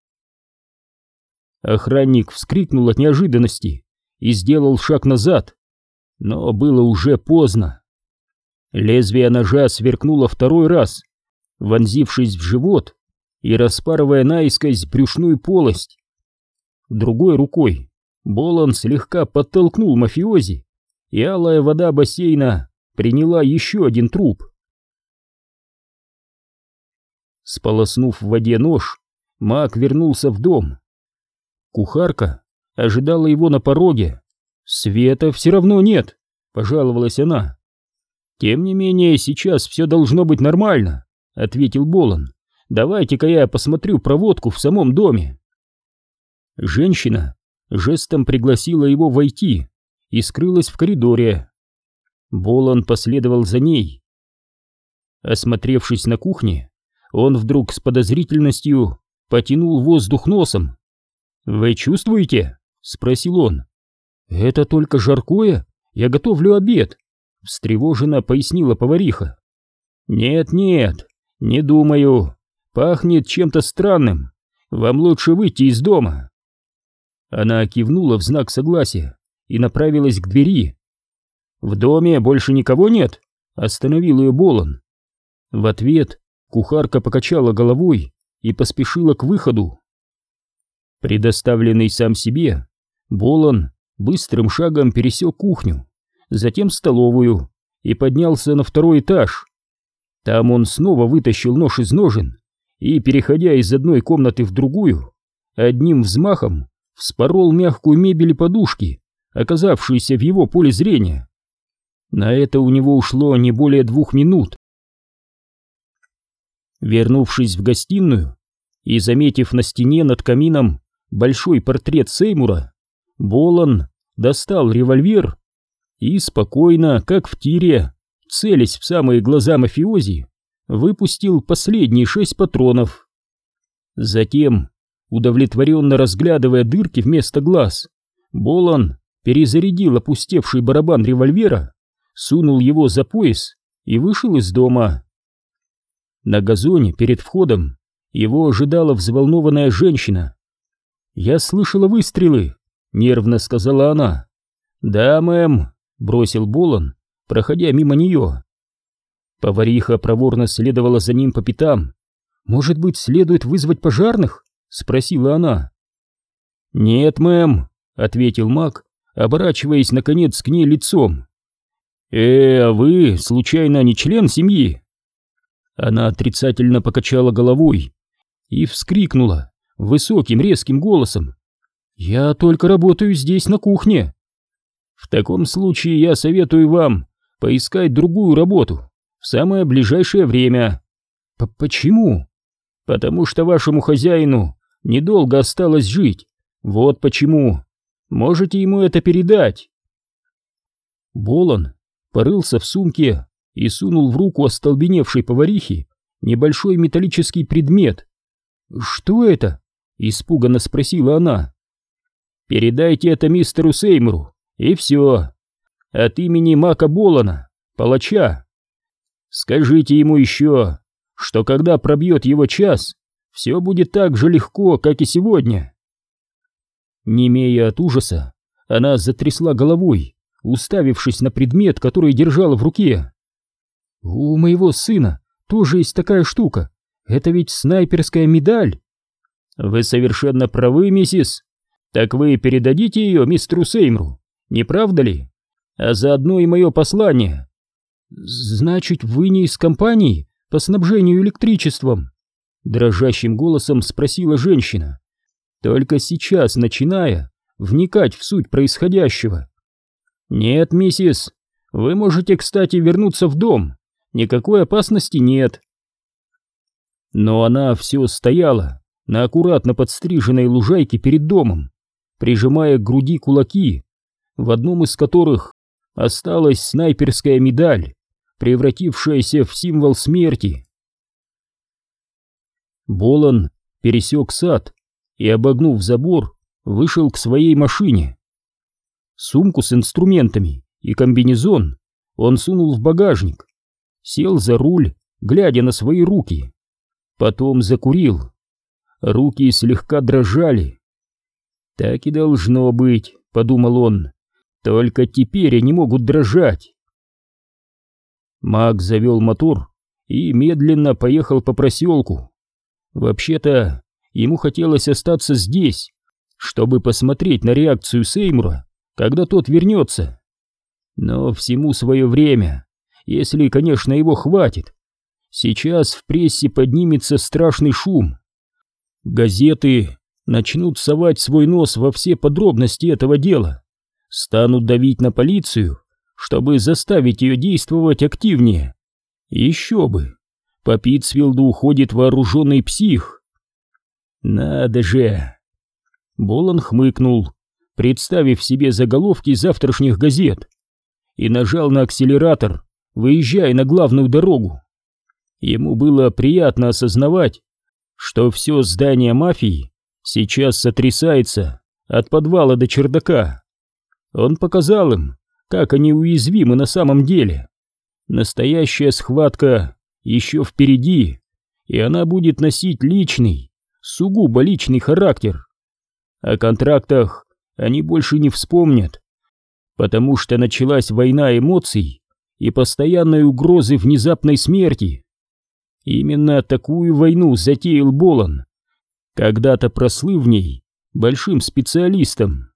Охранник вскрикнул от неожиданности и сделал шаг назад, но было уже поздно. Лезвие ножа сверкнуло второй раз, вонзившись в живот и распарывая наискось брюшную полость. Другой рукой Болон слегка подтолкнул мафиози, и алая вода бассейна приняла еще один труп. Сполоснув в воде нож, маг вернулся в дом. Кухарка ожидала его на пороге. «Света все равно нет», — пожаловалась она. «Тем не менее, сейчас все должно быть нормально», — ответил Болон. «Давайте-ка я посмотрю проводку в самом доме». Женщина жестом пригласила его войти и скрылась в коридоре. Болон последовал за ней. Осмотревшись на кухне, он вдруг с подозрительностью потянул воздух носом. «Вы чувствуете?» — спросил он. «Это только жаркое? Я готовлю обед», — встревоженно пояснила повариха. «Нет-нет, не думаю. Пахнет чем-то странным. Вам лучше выйти из дома». Она кивнула в знак согласия и направилась к двери. «В доме больше никого нет?» — остановил ее Болон. В ответ кухарка покачала головой и поспешила к выходу. Предоставленный сам себе, Болон быстрым шагом пересек кухню, затем столовую и поднялся на второй этаж. Там он снова вытащил нож из ножен и, переходя из одной комнаты в другую, одним взмахом вспорол мягкую мебель и подушки, оказавшиеся в его поле зрения. На это у него ушло не более двух минут. Вернувшись в гостиную и заметив на стене над камином большой портрет Сеймура, Болон достал револьвер и спокойно, как в тире, целясь в самые глаза мафиози, выпустил последние шесть патронов. Затем, удовлетворенно разглядывая дырки вместо глаз, Болон перезарядил опустевший барабан револьвера, сунул его за пояс и вышел из дома. На газоне перед входом его ожидала взволнованная женщина. «Я слышала выстрелы», — нервно сказала она. «Да, мэм», — бросил Болон, проходя мимо нее. Повариха проворно следовала за ним по пятам. «Может быть, следует вызвать пожарных?» — спросила она. «Нет, мэм», — ответил маг, оборачиваясь, наконец, к ней лицом. «Э, а вы, случайно, не член семьи?» Она отрицательно покачала головой и вскрикнула высоким резким голосом. «Я только работаю здесь, на кухне». «В таком случае я советую вам поискать другую работу в самое ближайшее время». П «Почему?» «Потому что вашему хозяину недолго осталось жить. Вот почему. Можете ему это передать?» Болон порылся в сумке и сунул в руку остолбеневшей поварихи небольшой металлический предмет. «Что это?» — испуганно спросила она. «Передайте это мистеру Сеймуру, и все. От имени Мака Болана, палача. Скажите ему еще, что когда пробьет его час, все будет так же легко, как и сегодня». Немея от ужаса, она затрясла головой, уставившись на предмет, который держала в руке. «У моего сына тоже есть такая штука. Это ведь снайперская медаль». «Вы совершенно правы, миссис. Так вы передадите ее мистеру Сеймру, не правда ли? А заодно и мое послание». «Значит, вы не из компании по снабжению электричеством?» Дрожащим голосом спросила женщина, только сейчас начиная вникать в суть происходящего. «Нет, миссис, вы можете, кстати, вернуться в дом, никакой опасности нет». Но она все стояла на аккуратно подстриженной лужайке перед домом, прижимая к груди кулаки, в одном из которых осталась снайперская медаль, превратившаяся в символ смерти. Болон пересек сад и, обогнув забор, вышел к своей машине. Сумку с инструментами и комбинезон он сунул в багажник, сел за руль, глядя на свои руки. Потом закурил. Руки слегка дрожали. «Так и должно быть», — подумал он. «Только теперь они могут дрожать». Маг завел мотор и медленно поехал по проселку. Вообще-то, ему хотелось остаться здесь, чтобы посмотреть на реакцию Сеймура, когда тот вернется. Но всему свое время, если, конечно, его хватит. Сейчас в прессе поднимется страшный шум. Газеты начнут совать свой нос во все подробности этого дела, станут давить на полицию, чтобы заставить ее действовать активнее. Еще бы, по Питсфилду уходит вооруженный псих. Надо же! Болон хмыкнул, представив себе заголовки завтрашних газет, и нажал на акселератор, выезжая на главную дорогу. Ему было приятно осознавать, что все здание мафии сейчас сотрясается от подвала до чердака. Он показал им, как они уязвимы на самом деле. Настоящая схватка еще впереди, и она будет носить личный, сугубо личный характер. О контрактах они больше не вспомнят, потому что началась война эмоций и постоянной угрозы внезапной смерти. Именно такую войну затеял Болон, когда-то прослыв в ней большим специалистом.